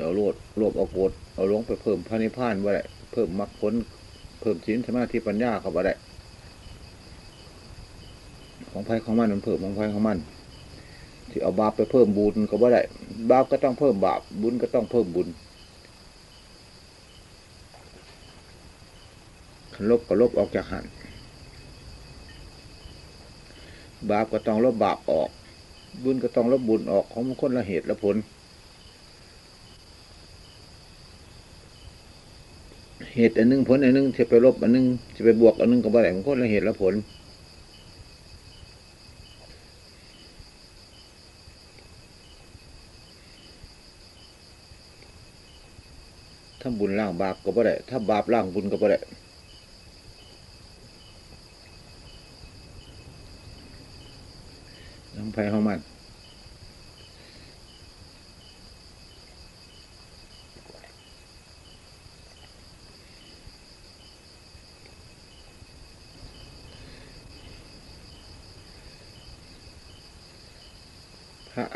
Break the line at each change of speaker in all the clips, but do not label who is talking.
เอาโลดโลภเอาโกรธเอาหลงไปเพิ่มพระนิพพานว่าได้เพิ่มมรรคผลเพิ่มศีลสมาธิปัญญาเขาบ่ได้ของไพ่ของมันมันเพิ่มของไพ่ของมันที่เอาบาปไปเพิ่มบุญก็บ่ได้บาปก็ต้องเพิ่มบาปบุญก็ต้องเพิ่มบุญคันลบก็ลบออกจากหันบาปก็ต้องลบบาปออก บุญก็ต้องลบบุญออกของมันคนละเหตุละผล เหตุอันหนึงผลอันหนึงจะไปลบอันหนึงจะไปบวกอันหนึงก็บ่ได้มันคนละเหตุละผล ถ้าบุญล่างบาปก็บ่ได้ถ้าบาปล่างบุญก็บ่ได้น้ำไฟของมัน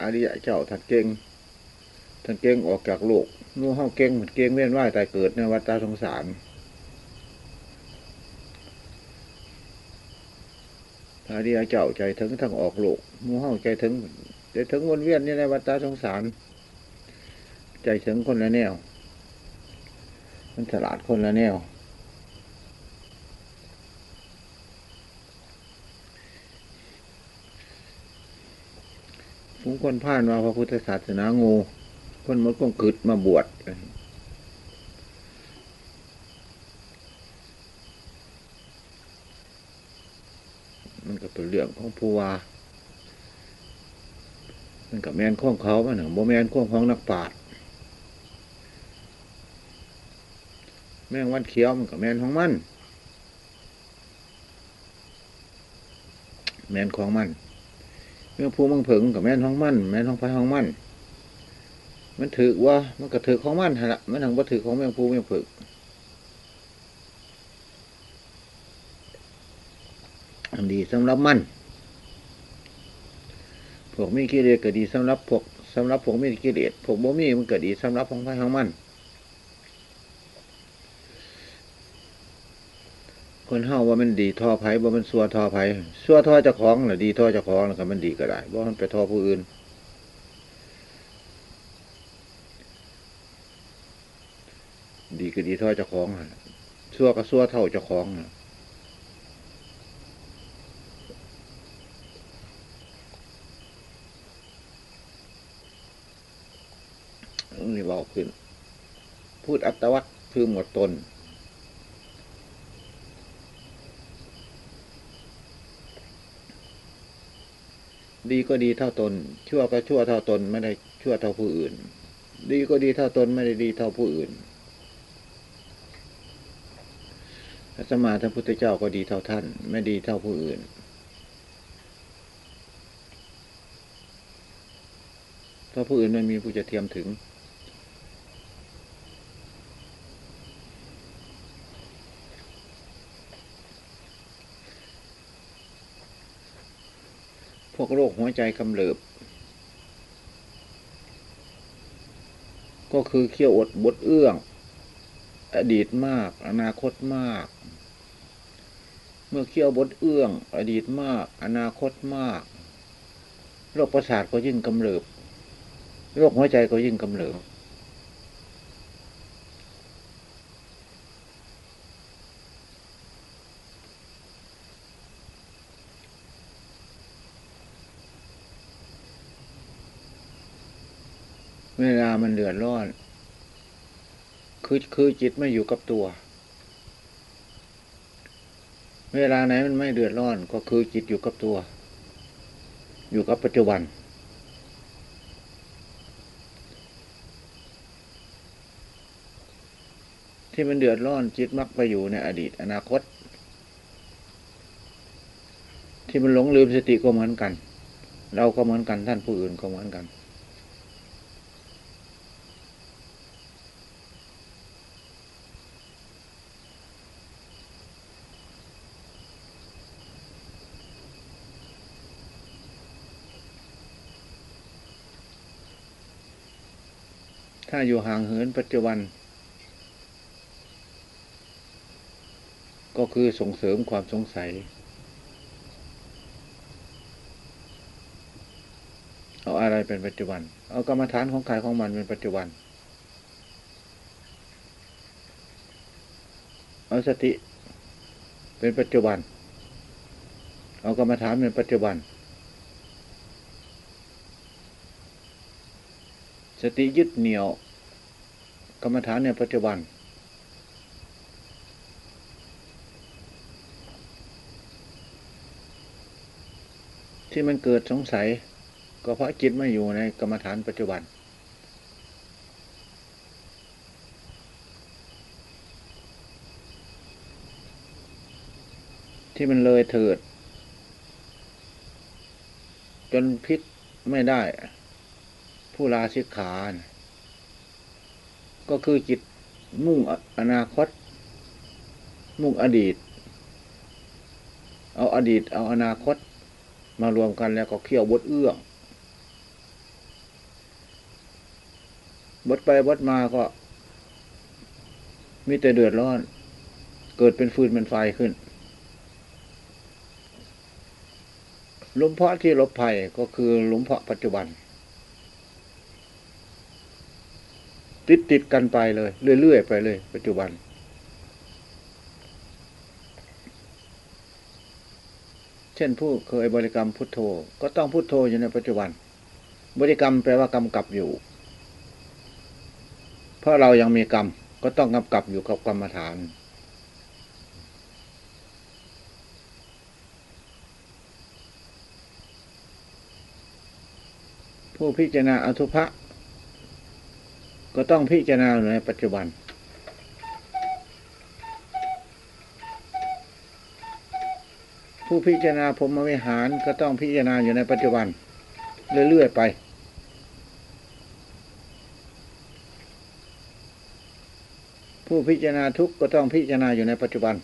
อริยะเจ้าท่านเก่งท่านเก่งออกจากโลกนู่ห้าเก่งเหมือนเก่งเวียนว่ายตายเกิดในวัฏสงสารพระอริยเจ้าใจถึงทั้งออกโลกมู่ห้าใจถึงใจถึงวนเวียนนี่ในวัฏสงสาร ใจถึงคนละแนว มันฉลาดคนละแนว คนผ่านวาพระพุทธศาสนางู คนมันก็กึดมาบวชมันก็เป็นเรื่องของผู้ว่ามันกับแมนข้องเขามันหนึ่งโมแมนข้องของนักปราชญ์แมงวันเขียวมันกับแมนของมัน แมนของมัน เมื่อผู้มังผึงกับแม่นห้องมันแม่นห้องไฟห้องมันมันถือว่ามันก็ถือของมันฮะมันถึงว่าถือของแมงผู้แมงผึงอันดีสำหรับมันพวกมีกิเลสก็ดีสำหรับพวกสำหรับพวกมีกิเลสพวกบ่มีมันก็ดีสำหรับของไฟของมัน คนเฮาว่ามันดีทอไผ่ว่ามันซัวทอไผ่ซัวทอเจ้าของหรือดีทอเจ้าของแล้วก็มันดีก็ได้ว่ามันไปทอผู้อื่น ดีก็ดีทอเจ้าของหั่นซัวก็ซัวเท่าเจ้าของนี่เบาขึ้น พูดอัตวัตคือหมดตน ดีก็ดีเท่าตน ชั่วก็ชั่วเท่าตนไม่ได้ชั่วเท่าผู้อื่น ดีก็ดีเท่าตนไม่ได้ดีเท่าผู้อื่นพระสมมาท่านพุทธเจ้าก็ดีเท่าท่าน ไม่ดีเท่าผู้อื่น เพราะผู้อื่นไม่มีผู้จะเทียมถึง พวกโรคหัวใจกำเริบ ก็คือเขี้ยวอดบดเอื้อง อดีตมาก อนาคตมาก เมื่อเขี้ยวบดเอื้อง อดีตมาก อนาคตมาก โรคประสาทก็ยิ่งกำเริบ โรคหัวใจก็ยิ่งกำเริบ เวลามันเดือดร้อน คือคือจิตไม่อยู่กับตัว เวลาไหนมันไม่เดือดร้อน ก็คือจิตอยู่กับตัว อยู่กับปัจจุบัน ที่มันเดือดร้อนจิตมักไปอยู่ในอดีต อนาคต ที่มันหลงลืมสติก็เหมือนกัน เราก็เหมือนกันท่านผู้อื่นก็เหมือนกัน ถ้าอยู่ห่างเหินปัจจุบัน ก็คือส่งเสริมความสงสัย เอาอะไรเป็นปัจจุบัน เอากรรมฐานของใครของมันเป็นปัจจุบัน เอาสติเป็นปัจจุบัน เอากรรมฐานเป็นปัจจุบันสติยึดเหนี่ยว กรรมฐานในปัจจุบัน ที่มันเกิดสงสัย ก็เพราะจิตไม่อยู่ในกรรมฐานปัจจุบัน ที่มันเลยเถิด จนพลิกไม่ได้ ผู้ลาสิกขานะ ก็คือจิตมุ่งอนาคต มุ่งอดีต เอาอดีต เอาอนาคต มารวมกันแล้วก็เขี่ยวบดเอื้องบดไปบดมาก็ มีแต่เดือดร้อน เกิดเป็นฟืนเป็นไฟขึ้นหลุมเพาะที่ลบภัยก็คือหลุมเพาะปัจจุบัน ติดติดกันไปเลย เรื่อยๆไปเลย ปัจจุบัน เช่นผู้เคยบริกรรมพุทโธ ก็ต้องพุทโธอยู่ในปัจจุบัน บริกรรมแปลว่ากำกับอยู่ เพราะเรายังมีกรรมก็ต้องกำกับอยู่กับกรรมฐานผู้พิจารณาอสุภะ ก็ต้องพิจารณาในปัจจุบัน ผู้พิจารณาพรมวิหารก็ต้องพิจารณาอยู่ในปัจจุบัน เรื่อยๆไป ผู้พิจารณาทุกก็ต้องพิจารณาอยู่ในปัจจุบัน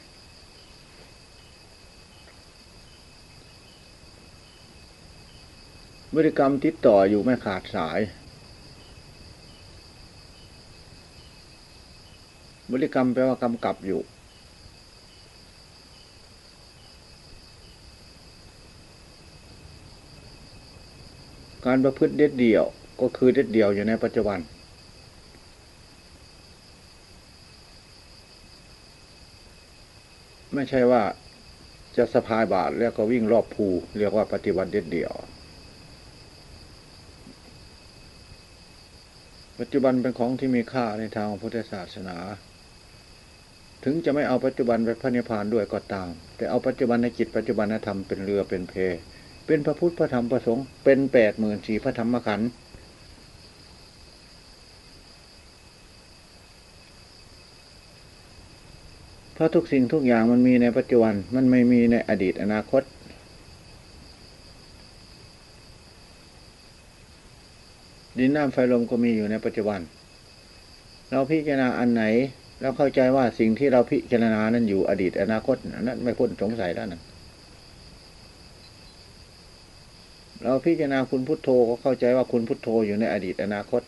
บริกรรมติดต่ออยู่ไม่ขาดสาย บริกรรมแปลว่ากำกับอยู่ การประพฤติเด็ดเดี่ยวก็คือเด็ดเดี่ยวอยู่ในปัจจุบัน ไม่ใช่ว่าจะสะพายบาทแล้วก็วิ่งรอบภูเรียกว่าปฏิบัติเด็ดเดี่ยว ปัจจุบันเป็นของที่มีค่าในทางพุทธศาสนา ถึงจะไม่เอาปัจจุบันไปพระนิพพานด้วยก็ตาม แต่เอาปัจจุบันในจิตปัจจุบันธรรมเป็นเรือเป็นเพ เป็นพระพุทธพระธรรมพระสงฆ์เป็นแปดหมื่นสี่พระธรรมขันธ์เพราะทุกสิ่งทุกอย่างมันมีในปัจจุบันมันไม่มีในอดีตอนาคตดินน้ำไฟลมก็มีอยู่ในปัจจุบัน เราพิจารณาอันไหน เราเข้าใจว่าสิ่งที่เราพิจารณานั้นอยู่อดีตอนาคตนั้นไม่พ้นสงสัยแล้วนะเราพิจารณาคุณพุทโธก็เข้าใจว่าคุณพุทโธอยู่ในอดีตอนาคต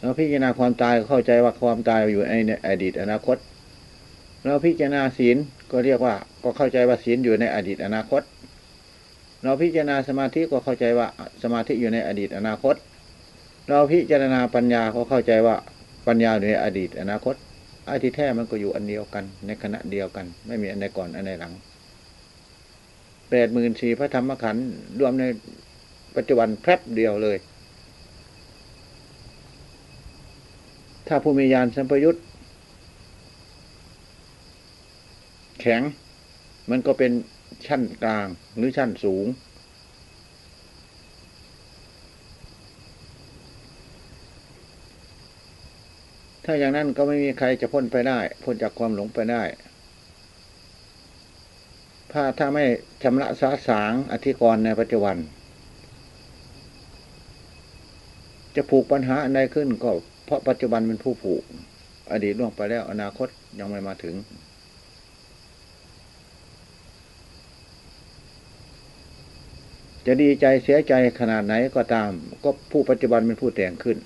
เราพิจารณาความตายก็เข้าใจว่าความตายอยู่ในอดีตอนาคต เราพิจารณาศีลก็เรียกว่า ก็เข้าใจว่าศีลอยู่ในอดีตอนาคต เราพิจารณาสมาธิก็เข้าใจว่าสมาธิอยู่ในอดีตอนาคต เราพิจารณาปัญญาก็เข้าใจว่าปัญญาอยู่ในอดีต อนาคตไอ้ที่แท้มันก็อยู่อันเดียวกัน ในขณะเดียวกัน ไม่มีอันใดก่อนอันใดหลังแปดหมื่นสี่พระธรรมขันธ์รวมในปัจจุบันแพรบเดียวเลย ถ้าผู้มียานสัมปยุตแข็ง มันก็เป็นชั้นกลางหรือชั้นสูง ถ้าอย่างนั้นก็ไม่มีใครจะพ้นไปได้ พ้นจากความหลงไปได้ ถ้าถ้าไม่ชำระสาสางอธิกรณ์ในปัจจุบัน จะผูกปัญหาอันใดขึ้นก็เพราะปัจจุบันเป็นผู้ผูก อดีตล่วงไปแล้ว อนาคตยังไม่มาถึงจะดีใจเสียใจขนาดไหนก็ตาม ก็ผู้ปัจจุบันเป็นผู้แต่งขึ้น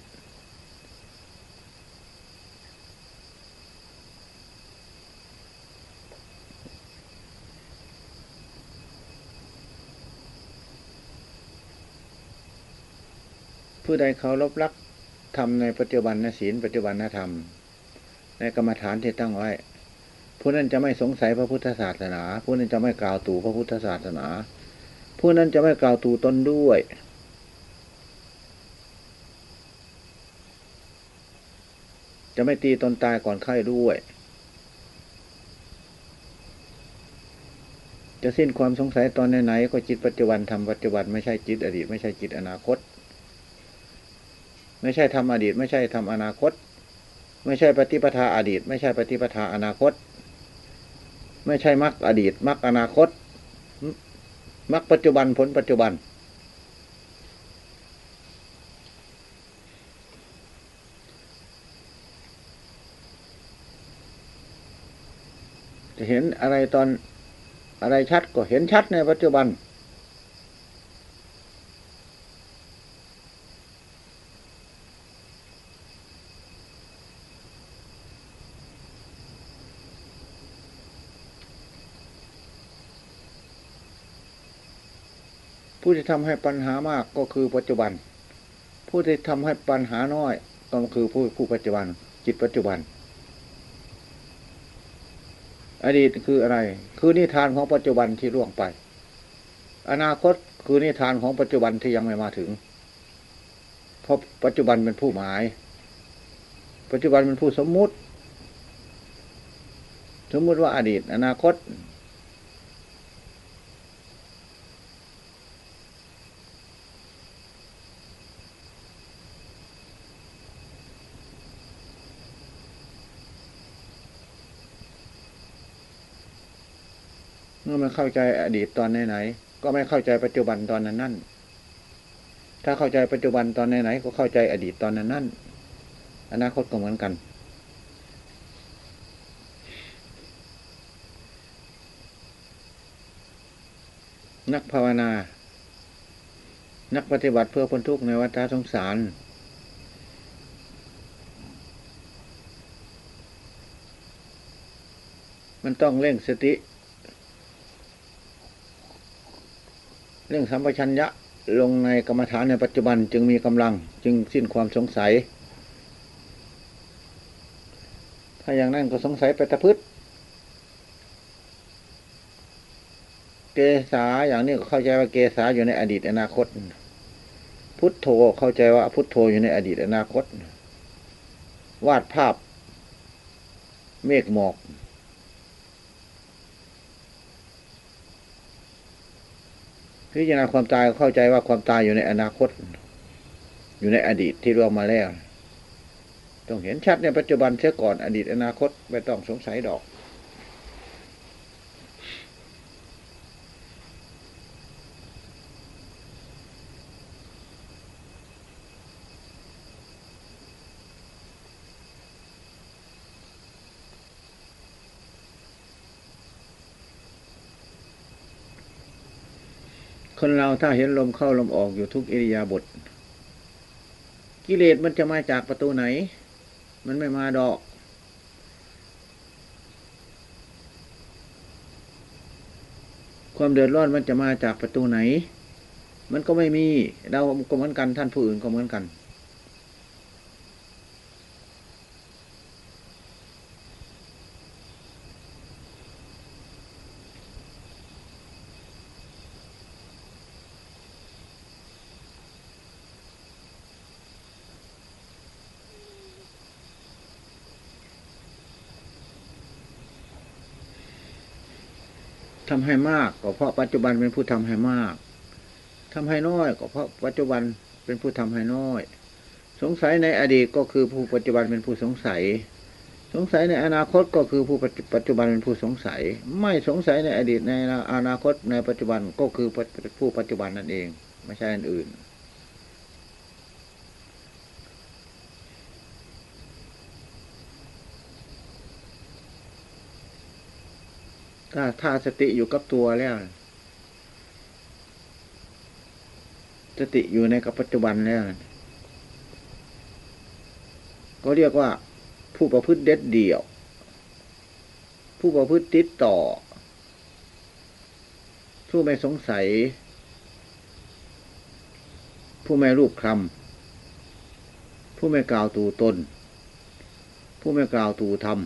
ผู้ใดเขารบรักทำในปัจจุบันนศีลปัจจุบันนธรรม ในกรรมฐานที่ตั้งไว้ ผู้นั้นจะไม่สงสัยพระพุทธศาสนา ผู้นั้นจะไม่กล่าวตู่พระพุทธศาสนา ผู้นั้นจะไม่กล่าวตู่ตนด้วยจะไม่ตีตนตายก่อนไข้ด้วย จะสิ้นความสงสัยตอนไหนๆก็จิตปัจจุบันทำปัจจุบันไม่ใช่จิตอดีต ไม่ใช่จิตอนาคต ไม่ใช่ทำอดีต ไม่ใช่ทำอนาคต ไม่ใช่ปฏิปทาอดีต ไม่ใช่ปฏิปทาอนาคต ไม่ใช่มรรคอดีตมรรคอนาคตมรรคปัจจุบันผลปัจจุบัน จะเห็นอะไรตอนอะไรชัดก็เห็นชัดในปัจจุบัน ผู้ที่ทำให้ปัญหามากก็คือปัจจุบัน ผู้ที่ทำให้ปัญหาน้อยก็คือผู้ผู้ปัจจุบัน จิตปัจจุบัน อดีตคืออะไร คือนิทานของปัจจุบันที่ล่วงไป อนาคตคือนิทานของปัจจุบันที่ยังไม่มาถึง เพราะปัจจุบันเป็นผู้หมาย ปัจจุบันเป็นผู้สมมุติ สมมุติว่าอดีต อนาคต เข้าใจอดีตตอนไหนๆก็ไม่เข้าใจปัจจุบันตอนนั้นนั่นถ้าเข้าใจปัจจุบันตอนไหนๆก็เข้าใจอดีตตอนนั้นนั่นอนาคตก็เหมือนกัน นักภาวนา นักปฏิบัติเพื่อพ้นทุกข์ในวัฏสงสารมันต้องเร่งสติ เรื่องสัมปชัญญะลงในกรรมฐานในปัจจุบันจึงมีกำลังจึงสิ้นความสงสัย ถ้าอย่างนั้นก็สงสัยไปตะพืชเกษาอย่างนี้ก็เข้าใจว่าเกษาอยู่ในอดีตอนาคต พุทโธเข้าใจว่าพุทโธอยู่ในอดีตอนาคต วาดภาพ เมฆหมอก พิจารณาความตายเข้าใจว่าความตายอยู่ในอนาคต อยู่ในอดีตที่ล่วงมาแล้ว ต้องเห็นชัดในปัจจุบันเสียก่อนอดีตอนาคตไม่ต้องสงสัยดอก คนเราถ้าเห็นลมเข้าลมออกอยู่ทุกอิริยาบถกิเลสมันจะมาจากประตูไหน มันไม่มาดอก ความเดือดร้อนมันจะมาจากประตูไหน มันก็ไม่มี เราก็เหมือนกันท่านผู้อื่นก็เหมือนกัน ทำให้มากก็เพราะปัจจุบันเป็นผู้ทำให้มากทำให้น้อยก็เพราะปัจจุบันเป็นผู้ทำให้น้อย สงสัยในอดีตก็คือผู้ปัจจุบันเป็นผู้สงสัย สงสัยในอนาคตก็คือผู้ปัจจุบันเป็นผู้สงสัย ไม่สงสัยในอดีตในอนาคตในปัจจุบันก็คือผู้ปัจจุบันนั่นเอง ไม่ใช่อันอื่น ถ้าถ้าสติอยู่กับตัวแล้วสติอยู่ในกับปัจจุบันแล้วก็เรียกว่า ผู้ประพฤติเด็ดเดี่ยว ผู้ประพฤติติดต่อ ผู้ไม่สงสัย ผู้ไม่รูปคำผู้ไม่กล่าวตูตน ผู้ไม่กล่าวตูธรรม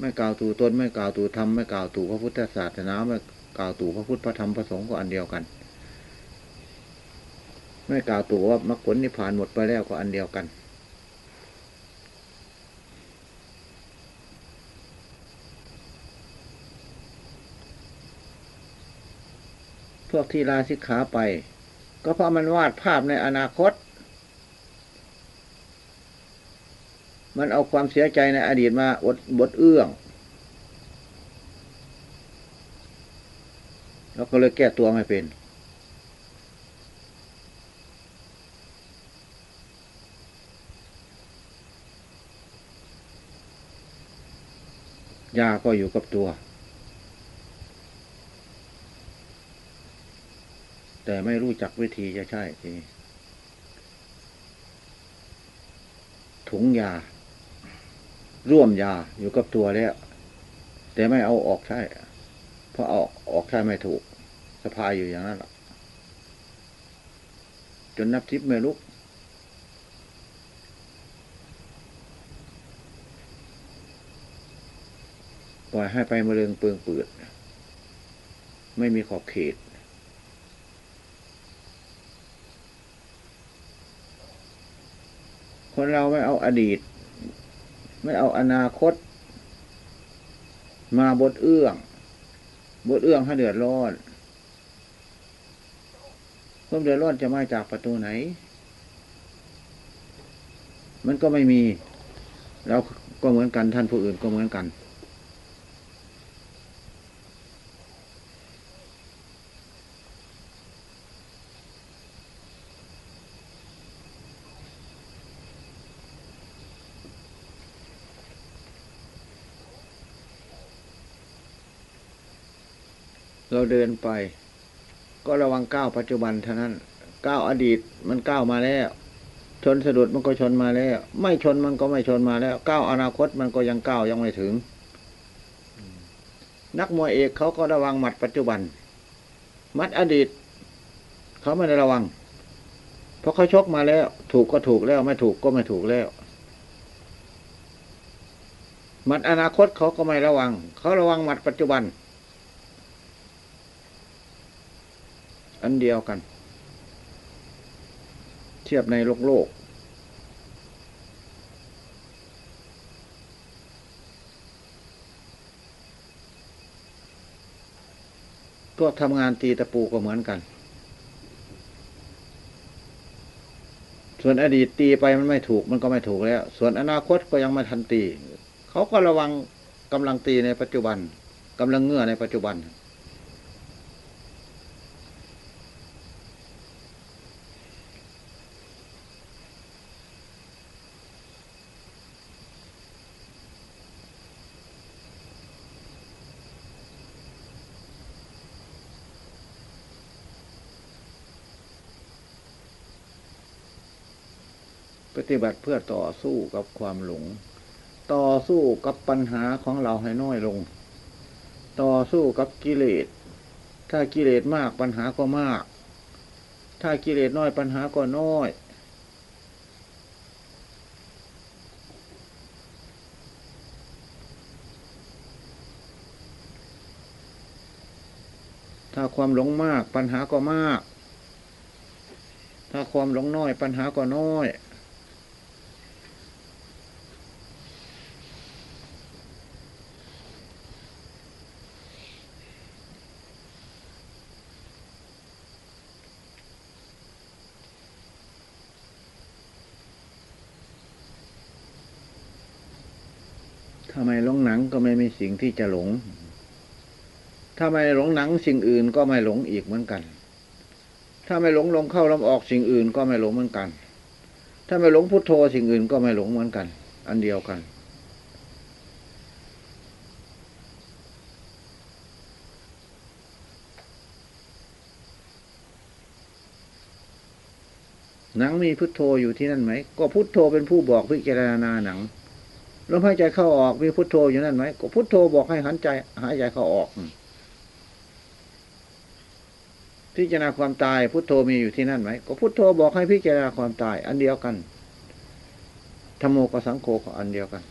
ไม่กล่าวตูตนไม่กล่าวตูธรรมไม่กล่าวตูพระพุทธศาสนาไม่กล่าวตูพระพุทธพระธรรมพระสงฆ์ก็อันเดียวกัน ไม่กล่าวตูว่ามรรคผลนิพพานหมดไปแล้วก็อันเดียวกัน พวกที่ลาสิกขาไป ก็เพราะมันวาดภาพในอนาคต มันเอาความเสียใจในอดีตมาอดบทเอื้องแล้วก็เลยแก้ตัวไม่เป็น ยาก็อยู่กับตัว แต่ไม่รู้จักวิธีจะใช่ทีนี้ถุงยา ร่วมยาอยู่กับตัวแล้ว แต่ไม่เอาออกใช่ เพราะเอาออกใช่ไม่ถูกสะพายอยู่อย่างนั้นจนนับทิพย์ไม่ลุกปล่อยให้ไปมะเร็งเปืองเปืดไม่มีขอบเขต คนเราไม่เอาอดีต ไม่เอาอนาคต มาบทเอื้องบทเอื้องให้เดือดร้อนความเดือดร้อนจะมาจากประตูไหน มันก็ไม่มี เราก็เหมือนกันท่านผู้อื่นก็เหมือนกัน เดินไป ก็ระวังก้าวปัจจุบันเท่านั้นก้าวอดีตมันก้าวมาแล้ว ชนสะดุดมันก็ชนมาแล้ว ไม่ชนมันก็ไม่ชนมาแล้วก้าวอนาคตมันก็ยังก้าวยังไม่ถึง นักมวยเอกเขาก็ระวังหมัดปัจจุบัน มัดอดีต เขาไม่ได้ระวัง เพราะเขาชกมาแล้ว ถูกก็ถูกแล้ว ไม่ถูกก็ไม่ถูกแล้วมัดอนาคตเขาก็ไม่ระวัง เขาระวังหมัดปัจจุบัน อันเดียวกัน เทียบในโลกโลก พวกทำงานตีตะปูก็เหมือนกัน ส่วนอดีตตีไปมันไม่ถูกมันก็ไม่ถูกแล้ว ส่วนอนาคตก็ยังไม่ทันตี เขาก็ระวังกำลังตีในปัจจุบันกำลังเงื่อในปัจจุบัน ป ฏิบัติเพื่อต่อสู้กับความหลง ต่อสู้กับปัญหาของเราให้น้อยลง ต่อสู้กับกิเลส ถ้ากิเลสมากปัญหาก็มาก ถ้ากิเลสน้อยปัญหาก็น้อย ถ้าความหลงมากปัญหาก็มาก ถ้าความหลงน้อยปัญหาก็น้อย ก็ไม่มีสิ่งที่จะหลง ถ้าไม่หลงหนังสิ่งอื่นก็ไม่หลงอีกเหมือนกัน ถ้าไม่หลงลมเข้าลมออกสิ่งอื่นก็ไม่หลงเหมือนกัน ถ้าไม่หลงพุทโธสิ่งอื่นก็ไม่หลงเหมือนกัน อันเดียวกันหนังมีพุทโธอยู่ที่นั่นไหม ก็พุทโธเป็นผู้บอกพิจารณาหนัง ลมหายใจเข้าออกมีพุทโธอยู่นั่นไหมก็พุทโธบอกให้หันใจ หายใจเข้าออกพิจารณาความตายพุทโธมีอยู่ที่นั่นไหมก็พุทโธบอกให้พิจารณาความตาย อันเดียวกันธรรมโมกับสังโฆก็อันเดียวกัน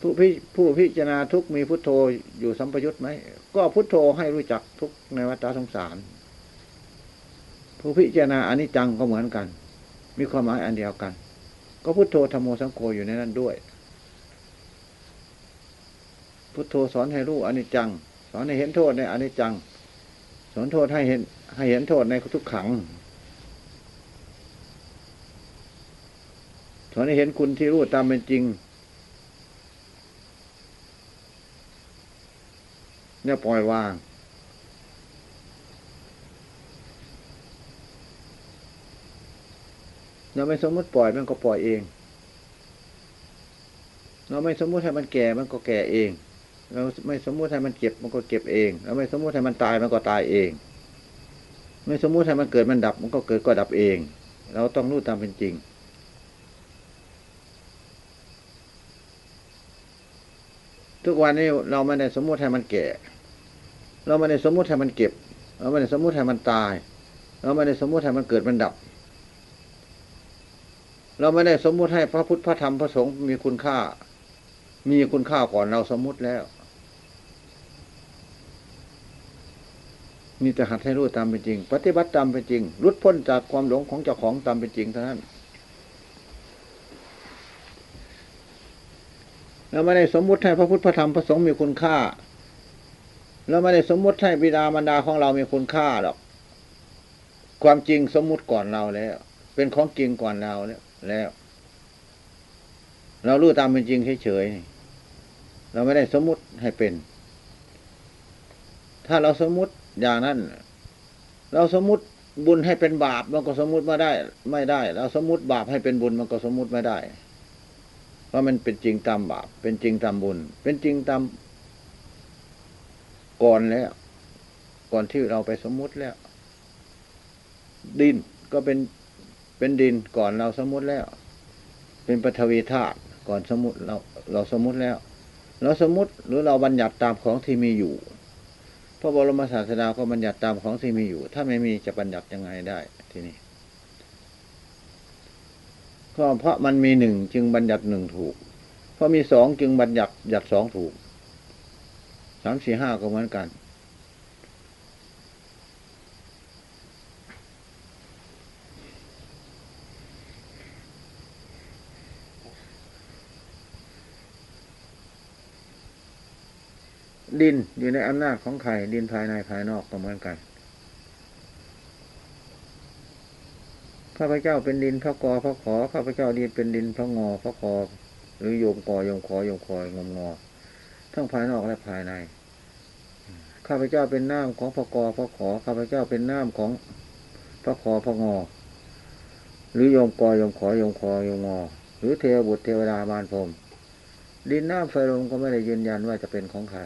ผู้พิผู้พิจารณาทุกมีพุทโธอยู่สัมปยุตไหมก็พุทโธให้รู้จักทุกในวัฏสงสาร ผู้พิจารณาอนิจจังก็เหมือนกัน มีความหมายอันเดียวกัน ก็พุทโธธรรมโมสังโฆอยู่ในนั้นด้วย พุทโธสอนให้รู้อนิจจัง สอนให้เห็นโทษในอนิจจัง สอนโทษให้เห็น ให้เห็นโทษในทุกขัง สอนให้เห็นคุณที่รู้ตามเป็นจริงเนี่ยปล่อยวาง เราไม่สมมติปล่อยมันก็ปล่อยเอง เราไม่สมมติให้มันแก่มันก็แก่เอง เราไม่สมมติให้มันเจ็บมันก็เก็บเอง เราไม่สมมติให้มันตายมันก็ตายเอง ไม่สมมติให้มันเกิดมันดับ มันก็เกิดก็ดับเอง เราต้องรู้ตามเป็นจริงทุกวันนี้เราไม่ได้สมมุติให้มันแก่ เราไม่ได้สมมุติให้มันเก็บ เราไม่ได้สมมุติให้มันตาย เราไม่ได้สมมุติให้มันเกิดมันดับ เราไม่ได้สมมุติให้พระพุทธพระธรรมพระสงฆ์มีคุณค่า มีคุณค่าก่อนเราสมมุติแล้ว มีแต่หัดให้รู้ตามเป็นจริง ปฏิบัติตามเป็นจริงรุดพ้นจากความหลงของเจ้าของตามเป็นจริงเท่านั้นเราไม่ได้สมมุติให้พระพุทธพระธรรมพระสงฆ์มีคุณค่าเราไม่ได้สมมุติให้บิดามารดาของเรามีคุณค่าหรอก ความจริงสมมุติก่อนเราแล้ว เป็นของจริงก่อนเราแล้ว แล้ว เรารู้ตามเป็นจริงเฉยๆเราไม่ได้สมมุติให้เป็น ถ้าเราสมมุติอย่างนั้น เราสมมุติบุญให้เป็นบาปมันก็สมมุติไม่ได้ ไม่ได้ เราสมมุติบาปให้เป็นบุญมันก็สมมุติไม่ได้ เพราะมันเป็นจริงตามบาป เป็นจริงตามบุญ เป็นจริงตามก่อนแล้ว ก่อนที่เราไปสมมุติแล้ว ดินก็เป็น เป็นดินก่อนเราสมมติแล้ว เป็นปฐวีธาตุก่อนสมมติเราเราสมมติแล้ว เราสมมติหรือเราบัญญัติตามของที่มีอยู่พระบรมศาสดาก็บัญญัติตามของที่มีอยู่ ถ้าไม่มีจะบัญญัติยังไงได้ทีนี้ก็เพราะมันมีหนึ่งจึงบัญญัติหนึ่งถูก เพราะมีสองจึงบัญญัติหยัดสองถูกสามสี่ห้าก็เหมือนกัน ดินอยู่ในอำนาจของใครดินภายในภายนอกก็เหมือนกันข้าพเจ้าเป็นดินพระกอพระขอข้าพเจ้าดินเป็นดินพระงอพระคอหรือโยมกอโยมขอโยมคอยงมงอ ทั้งภายนอกและภายใน ข้าพเจ้าเป็นน้ำของพระกอพระขอข้าพเจ้าเป็นน้ำของพระขอพระงอ หรือโยมกอโยมขอโยมคอโยมงอ หรือเทวบุตรเทวดามารพรมดินน้ำไฟลมก็ไม่ได้ยืนยันว่าจะเป็นของใคร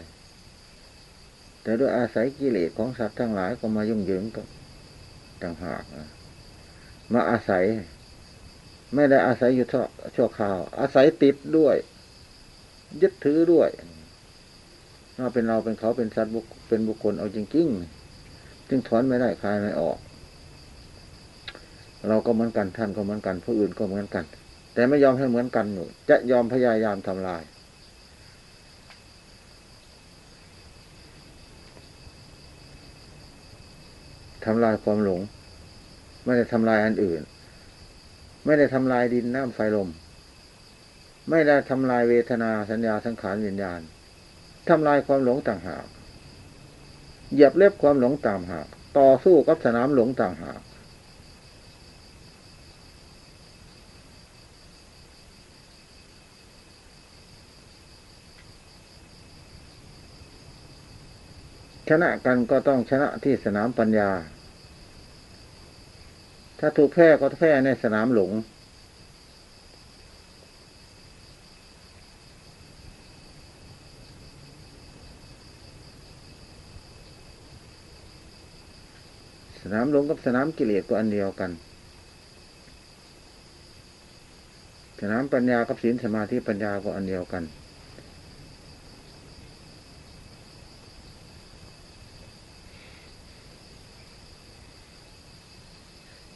แต่ด้วยอาศัยกิเลสของสัตว์ทั้งหลายก็มายุ่งเหยิงกับต่างหากมาอาศัย ไม่ได้อาศัยอยู่ชั่วคราว อาศัยติดด้วย ยึดถือด้วยว่าเป็นเราเป็นเขาเป็นสัตว์บุคเป็นบุคคลเอาจริงๆจึงถอนไม่ได้คลายไม่ออก เราก็เหมือนกันท่านก็เหมือนกันผู้อื่นก็เหมือนกัน แต่ไม่ยอมให้เหมือนกันอยู่จะยอมพยายามทำลาย ทำลายความหลง ไม่ได้ทำลายอันอื่น ไม่ได้ทำลายดินน้ำไฟลม ไม่ได้ทำลายเวทนาสัญญาสังขารวิญญาณทำลายความหลงต่างหากเหยียบเล็บความหลงต่างหากต่อสู้กับสนามหลงต่างหากชนะกันก็ต้องชนะที่สนามปัญญา ถ้าถูกแพ้ก็แพ้ในสนามหลงสนามหลงกับสนามกิเลสก็อันเดียวกัน สนามปัญญากับศีลสมาธิปัญญาก็อันเดียวกัน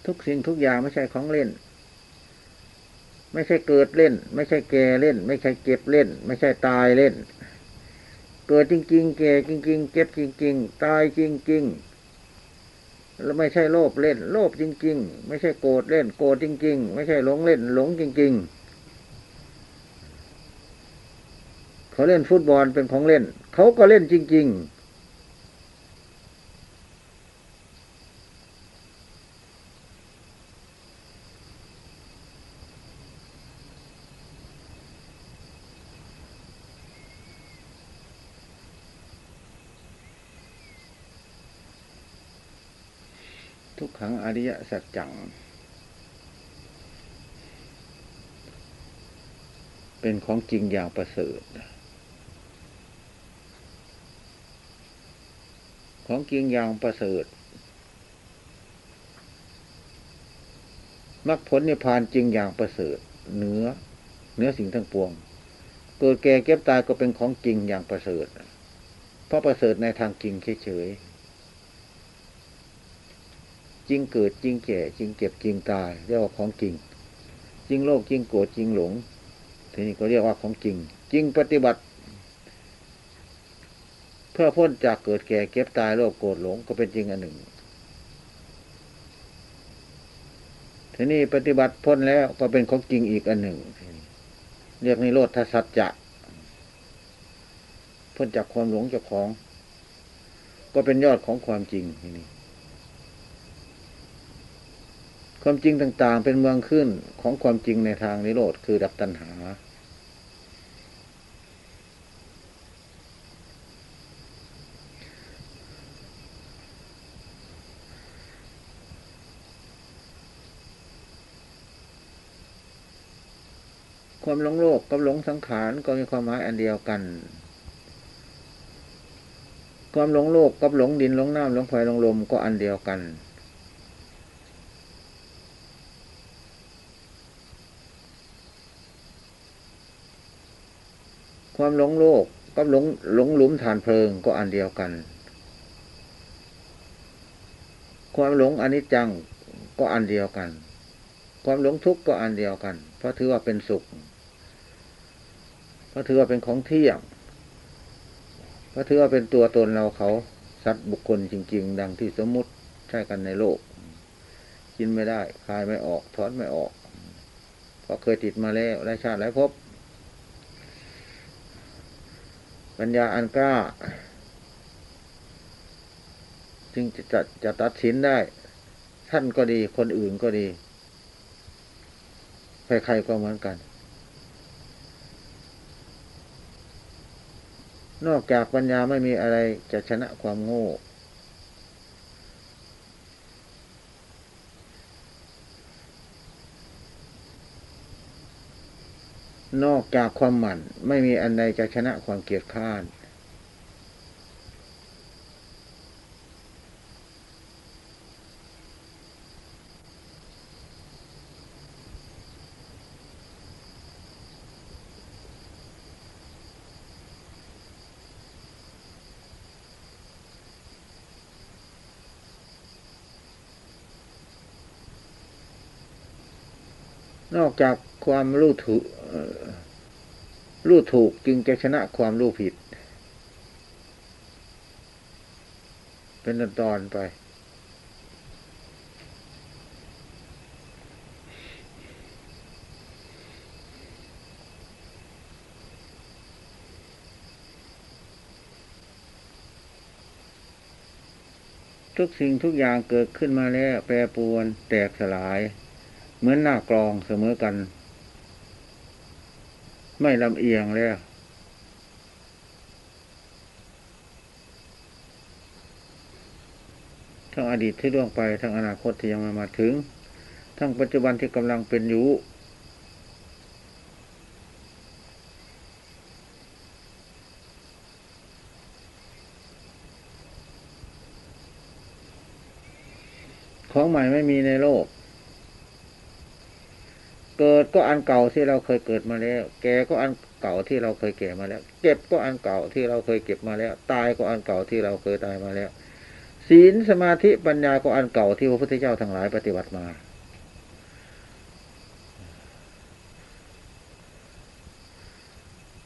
ทุกสิ่งทุกอย่างไม่ใช่ของเล่น ไม่ใช่เกิดเล่น ไม่ใช่แก่เล่น ไม่ใช่เก็บเล่น ไม่ใช่ตายเล่น เกิดจริง ๆ แก่จริง ๆ เก็บจริง ๆ ตายจริง ๆ แล้วไม่ใช่โลภเล่น โลภจริง ๆ ไม่ใช่โกรธเล่น โกรธจริง ๆ ไม่ใช่หลงเล่น หลงจริง ๆเขาเล่นฟุตบอลเป็นของเล่น เขาก็เล่นจริง ๆ ทุกขังอ ริยสัจจัง เป็นของจริงอย่างประเสริฐ ของจริงอย่างประเสริฐมรรคผลนิพพานจริงอย่างประเสริฐเนื้อเนื้อสิ่งทั้งปวง เกิดแก่เก็บตายก็เป็นของจริงอย่างประเสริฐ เพราะประเสริฐในทางจริงเฉยๆ จริงเกิดจริงแก่จริงเก็บจริงตาย เรียกว่าของจริง จริงโลกจริงโกรธจริงหลงทีนี้ก็เรียกว่าของจริง จริงปฏิบัติ เพื่อพ้นจากเกิดแก่เก็บตายโลภโกรธหลงก็เป็นจริงอันหนึ่งทีนี้ปฏิบัติพ้นแล้วก็เป็นของจริงอีกอันหนึ่ง เรียกในโลดทัสัจจะพ้นจากความหลงเจ้าของ ก็เป็นยอดของความจริงทีนี้ ความจริงต่างๆ เป็นเมืองขึ้นของความจริงในทางนิโรธคือดับตัณหา ความหลงโลกกับหลงสังขารก็มีความหมายอันเดียวกัน ความหลงโลกกับหลงดินหลงน้ำหลงไฟหลงลมก็อันเดียวกัน ความหลงโลกกับหลงหลงหลุมฐานเพลิงก็อันเดียวกัน ความหลงอนิจจังก็อันเดียวกัน ความหลงทุกข์ก็อันเดียวกัน เพราะถือว่าเป็นสุข เพราะถือว่าเป็นของเที่ยง เพราะถือว่าเป็นตัวตนเราเขาสัตว์บุคคลจริง ๆ ดังที่สมมุติใช่กันในโลก กินไม่ได้คลายไม่ออกถอนไม่ออกเพราะเคยติดมาแล้วหลายชาติหลายภพ ปัญญาอันกล้า จึงจะจะจะตัดสินได้ ท่านก็ดีคนอื่นก็ดี ใครๆก็เหมือนกัน นอกจากปัญญาไม่มีอะไรจะชนะความโง่ นอกจากความหมั่น ไม่มีอันใดจะชนะความเกลียดข้านนอกจากความรู้ถูกเอ่อ รู้ถูกจึงจะชนะความรู้ผิด เป็นตอนไป ทุกสิ่งทุกอย่างเกิดขึ้นมาแล้ว แปรปรวนแตกสลาย เหมือนหน้ากลองเสมอกัน ไม่ลำเอียงแล้ว ทั้งอดีตที่ล่วงไป ทั้งอนาคตที่ยังไม่มาถึง ทั้งปัจจุบันที่กำลังเป็นอยู่ของใหม่ไม่มีในโลก เกิดก็อันเก่าที่เราเคยเกิดมาแล้ว แก่ก็อันเก่าที่เราเคยแก่มาแล้ว เก็บก็อันเก่าที่เราเคยเก็บมาแล้ว ตายก็อันเก่าที่เราเคยตายมาแล้ว ศีลสมาธิปัญญาก็อันเก่าที่พระพุทธเจ้าทั้งหลายปฏิบัติมา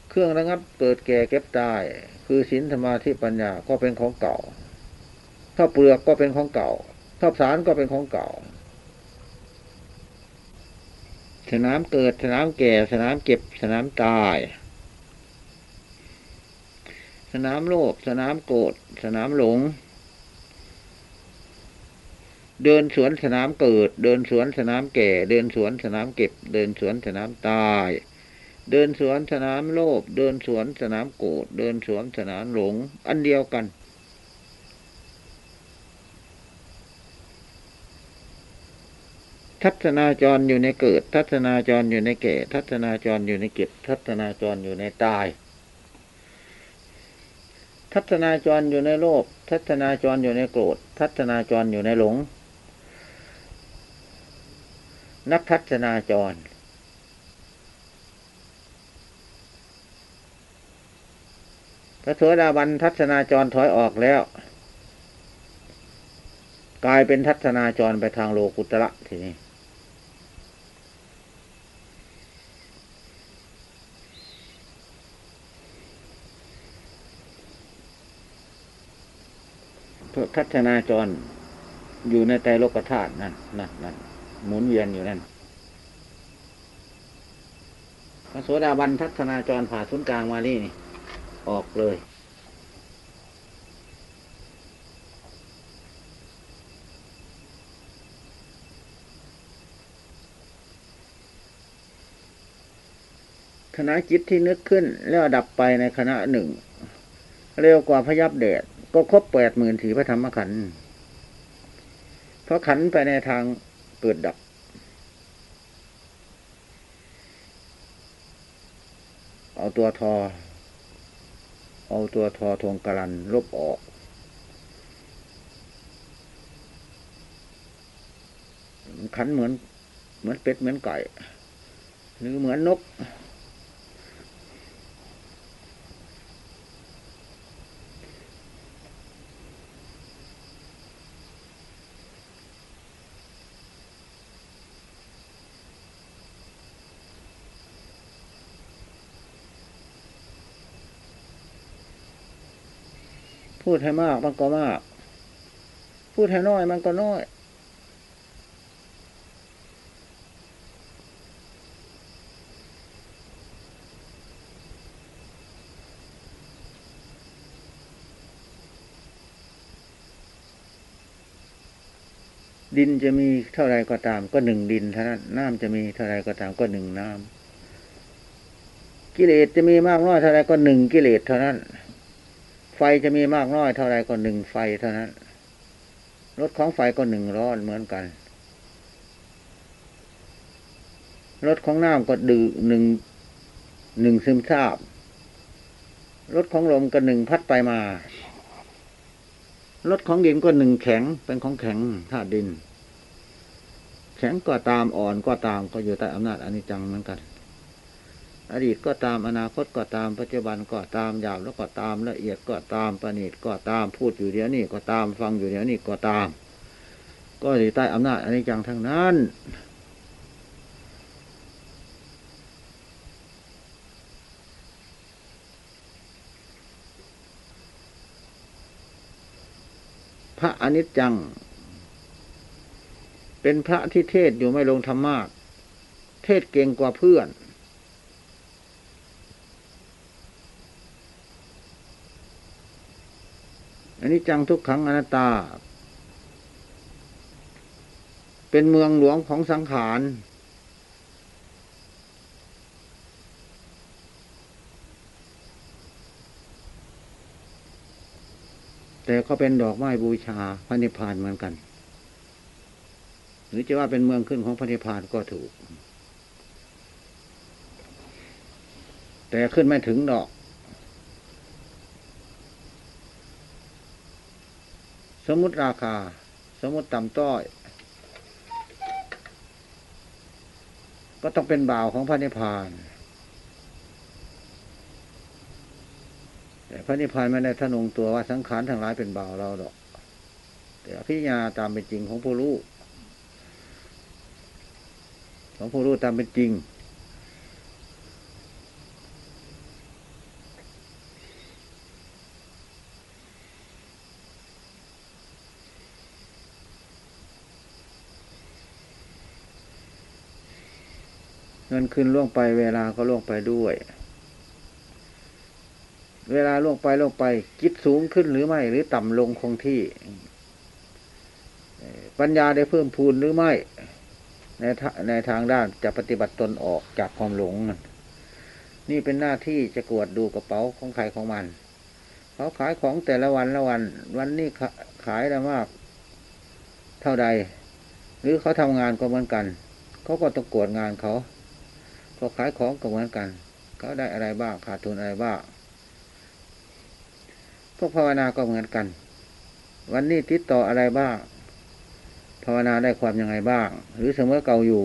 เครื่องระงับเกิดแก่เก็บตาย คือศีลสมาธิปัญญาก็เป็นของเก่าถ้าเปลือกก็เป็นของเก่าถ้าสารก็เป็นของเก่า สนามเกิดสนามแก่ สนามเก็บ สนามตาย สนามโลภสนามโกรธสนามหลง เดินสวนสนามเกิด เดินสวนสนามแก่ เดินสวนสนามเก็บ เดินสวนสนามตาย เดินสวนสนามโลภเดินสวนสนามโกรธเดินสวนสนามหลง อันเดียวกัน ทัศนาจรอยู่ในเกิด ทัศนาจรอยู่ในแก่ ทัศนาจรอยู่ในเก็บ ทัศนาจรอยู่ในตาย ทัศนาจรอยู่ในโลภทัศนาจรอยู่ในโกรธ ทัศนาจรอยู่ในหลง นักทัศนาจร พระโสดาบันทัศนาจรถอยออกแล้ว กลายเป็นทัศนาจรไปทางโลกุตระทีนี้ ทัศนาจรอยู่ในใจโลกธาตุนั่นนั่นนั่นหมุนเวียนอยู่นั่นพระโสดาบันทัศนาจรผ่าทุนกลางมานี่นี่ ออกเลย คณะจิตที่นึกขึ้นแล้วดับไปในคณะหนึ่ง เร็วกว่าพยับแดด ก็ครบแปดหมื่นถีพระธรรมขันธ์เพราะขันไปในทางเกิดดับ เอาตัวทอ เอาตัวทอทงกรันลบออก ขันเหมือน เหมือนเป็ดเหมือนไก่ หรือเหมือนนก พูดให้มากมันก็มาก พูดให้น้อยมันก็น้อย ดินจะมีเท่าไรก็ตาม ก็หนึ่งดินเท่านั้นน้ำจะมีเท่าไรก็ตามก็หนึ่งน้ำกิเลสจะมีมากน้อยเท่าไรก็หนึ่งกิเลสเท่านั้น ไฟจะมีมากน้อยเท่าไรก็หนึ่งไฟเท่านั้นรถของไฟก็หนึ่งร้อนเหมือนกันรถของน้ำก็ดือหนึ่งหนึ่งซึมซาบรถของลมก็หนึ่งพัดไปมารถของดินก็หนึ่งแข็งเป็นของแข็งธาตุดิน แข็งก็ตามอ่อนก็ตามก็อยู่ใต้อำนาจอนิจจังเหมือนกัน อดีตก็ตามอนาคตก็ตามปัจจุบันก็ตามยาวแล้วก็ตามละเอียดก็ตามประณีตก็ตามพูดอยู่เดี๋ยวนี้ก็ตามฟังอยู่เดี๋ยวนี้ก็ตาม ก็อยู่ใต้อำนาจอนิจจังทั้งนั้น พระอนิจจัง เป็นพระที่เทศอยู่ไม่ลงธรรมะเทศเก่งกว่าเพื่อน อันนี้จังทุกขังอนัตตา เป็นเมืองหลวงของสังขารแต่ก็เป็นดอกไม้บูชาพระนิพพานเหมือนกัน หรือจะว่าเป็นเมืองขึ้นของพระนิพพานก็ถูก แต่ขึ้นไม่ถึงดอก มมติราคา สมมติต่ำต้อย ก็ต้องเป็นบ่าวของพระนิพพานแต่พระนิพพานไม่ได้ทะนงตัวว่าสังขารทั้งหลายเป็นบ่าวเราหรอก แต่พิญาตามเป็นจริงของผู้รู้ของผู้รู้ตามเป็นจริง เงินคืนล่วงไป เวลาก็ล่วงไปด้วย เวลาล่วงไปล่วงไปจิตสูงขึ้นหรือไม่ หรือต่ำลงคงที่ ปัญญาได้เพิ่มพูนหรือไม่ ในในทางด้านจะปฏิบัติตนออกจากความหลง นี่เป็นหน้าที่จะกวดดูกระเป๋าของใครของมัน เขาขายของแต่ละวันละวัน วันนี้ขายได้มาก เท่าใด หรือเขาทำงานก็เหมือนกัน เขาก็ต้องกวดงานเขา เขาขายของก็เหมือนกัน เขาได้อะไรบ้างขาดทุนอะไรบ้างพวกภาวนาก็เหมือนกัน วันนี้ติดต่ออะไรบ้าง ภาวนาได้ความยังไงบ้าง หรือเสมอเก่าอยู่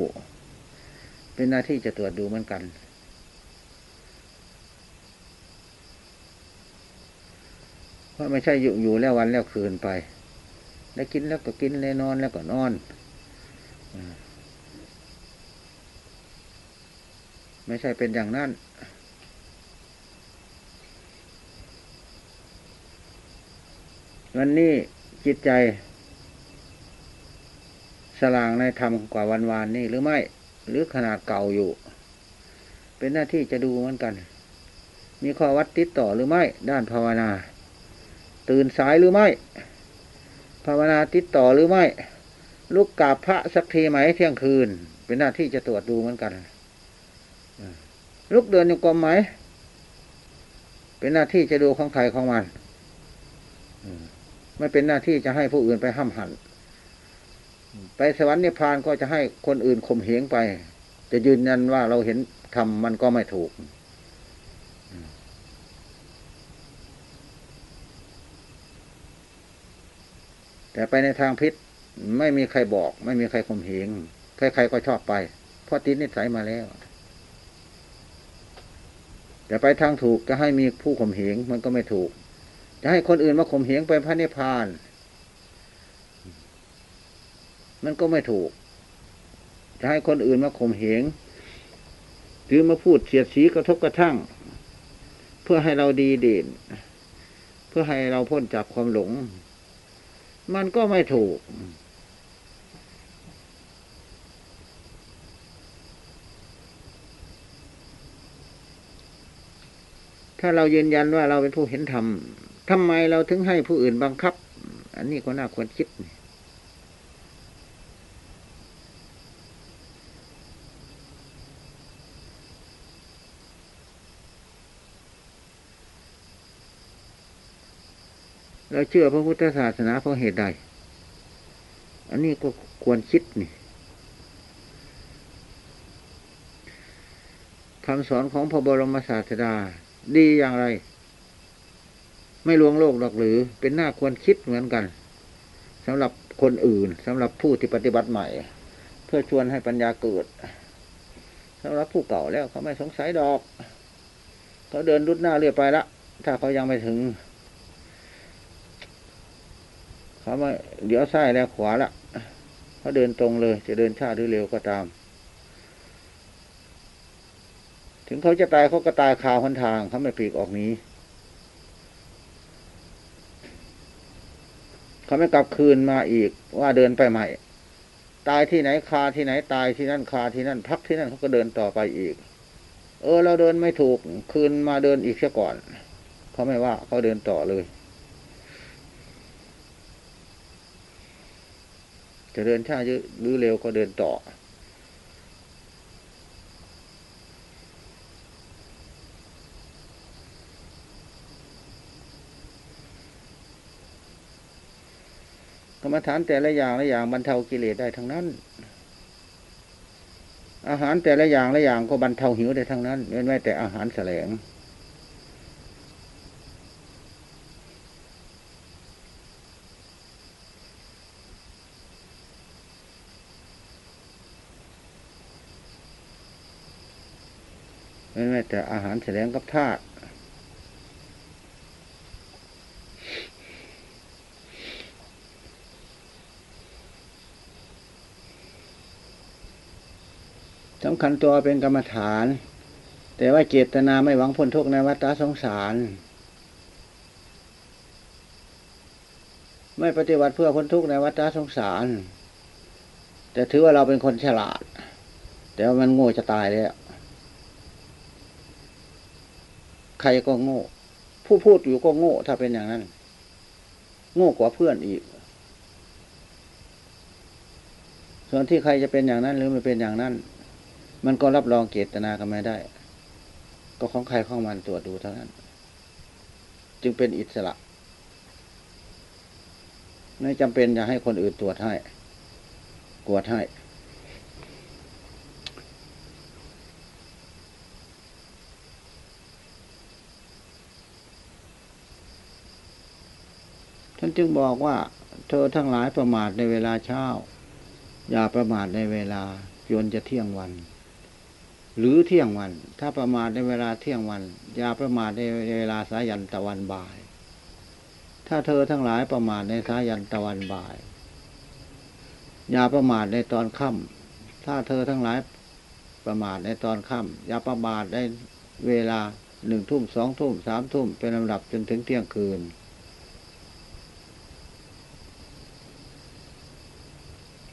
เป็นหน้าที่จะตรวจดูเหมือนกันเพราะไม่ใช่อยู่อยู่แล้ววันแล้วคืนไปได้กินแล้วก็กินเลยนอนแล้วก็นอน ไม่ใช่เป็นอย่างนั้น วันนี้จิตใจ สลางในธรรมกว่าวันวานนี้หรือไม่ หรือขนาดเก่าอยู่ เป็นหน้าที่จะดูเหมือนกัน มีข้อวัดติดต่อหรือไม่ ด้านภาวนา ตื่นสายหรือไม่ ภาวนาติดต่อหรือไม่ ลุกกราบพระสักทีไหมเที่ยงคืน เป็นหน้าที่จะตรวจดูเหมือนกัน ลุกเดินอยู่กรมไหม เป็นหน้าที่จะดูของใครของมันไม่เป็นหน้าที่จะให้ผู้อื่นไปห้ามหัน ไปสวรรค์นิพพานก็จะให้คนอื่นข่มเหงไป จะยืนยันว่าเราเห็นทำมันก็ไม่ถูก แต่ไปในทางพิษไม่มีใครบอก ไม่มีใครข่มเหงใครๆก็ชอบไป เพราะติดนิสัยมาแล้ว แต่ไปทางถูกจะให้มีผู้ข่มเหงมันก็ไม่ถูก จะให้คนอื่นมาข่มเหงไปพระนิพพาน มันก็ไม่ถูก จะให้คนอื่นมาข่มเหงหรือมาพูดเสียดสีกระทบกระทั่ง เพื่อให้เราดีเด่น เพื่อให้เราพ้นจากความหลง มันก็ไม่ถูก ถ้าเรายืนยันว่าเราเป็นผู้เห็นธรรมทำไมเราถึงให้ผู้อื่นบังคับ อันนี้ก็น่าควรคิดเราเชื่อพระพุทธศาสนาเพราะเหตุใด อันนี้ก็ควรคิดนี่คำสอนของพระบรมศาสดา ดีอย่างไร ไม่ลวงโลกหรอกหรือ เป็นหน้าควรคิดเหมือนกันสำหรับคนอื่นสำหรับผู้ที่ปฏิบัติใหม่ เพื่อชวนให้ปัญญาเกิดสำหรับผู้เก่าแล้วเขาไม่สงสัยดอก เขาเดินรุดหน้าเรียบไปละ ถ้าเขายังไม่ถึง เขามาเดี๋ยวซ้ายแล้วขวาละเขาเดินตรงเลย จะเดินช้าหรือเร็วก็ตาม ถึงเขาจะตายเขาก็ตายคาหนทางเขาไม่ปีกออกนี้ เขาไม่กลับคืนมาอีกว่าเดินไปใหม่ ตายที่ไหนคาที่ไหนตายที่นั่นคาที่นั่นพักที่นั่นเขาก็เดินต่อไปอีก เออ เราเดินไม่ถูกคืนมาเดินอีกเสียก่อน เขาไม่ว่าเขาเดินต่อเลย จะเดินช้าหรือเร็วก็เดินต่อ รรมฐานแต่ละอย่างละอย่างบรรเทากิเลสได้ทั้งนั้น อาหารแต่ละอย่างละอย่างก็บรรเทาหิวได้ทั้งนั้นไม่แต่อาหารแสลงไม่แม้แต่อาหารแสดงกับธาตุ สำคัญตัวเป็นกรรมฐาน แต่ว่าเจตนาไม่หวังพ้นทุกข์ในวัฏสงสาร ไม่ปฏิบัติเพื่อพ้นทุกข์ในวัฏสงสาร แต่ถือว่าเราเป็นคนฉลาด แต่ว่ามันโง่จะตายแล้วใครก็โง่ ผู้พูดอยู่ก็โง่ถ้าเป็นอย่างนั้น โง่กว่าเพื่อนอีก ส่วนที่ใครจะเป็นอย่างนั้นหรือไม่เป็นอย่างนั้น มันก็รับรองเจตนากันไม่ได้ ก็ของใครของมันตรวจดูเท่านั้น จึงเป็นอิสระไม่จำเป็นจะให้คนอื่นตรวจให้กวดให้ท่านจึงบอกว่า เธอทั้งหลายประมาทในเวลาเช้า อย่าประมาทในเวลาจนจะเที่ยงวัน หรือเที่ยงวัน ถ้าประมาทในเวลาเที่ยงวันอย่าประมาทในเวลาสายันตะวันบ่าย ถ้าเธอทั้งหลายประมาทในสายันตะวันบ่าย อย่าประมาทในตอนค่ำถ้าเธอทั้งหลายประมาทในตอนค่ำอย่าประมาทในเวลาหนึ่งทุ่มสองทุ่มสามทุ่มเป็นลำดับจนถึงเที่ยงคืน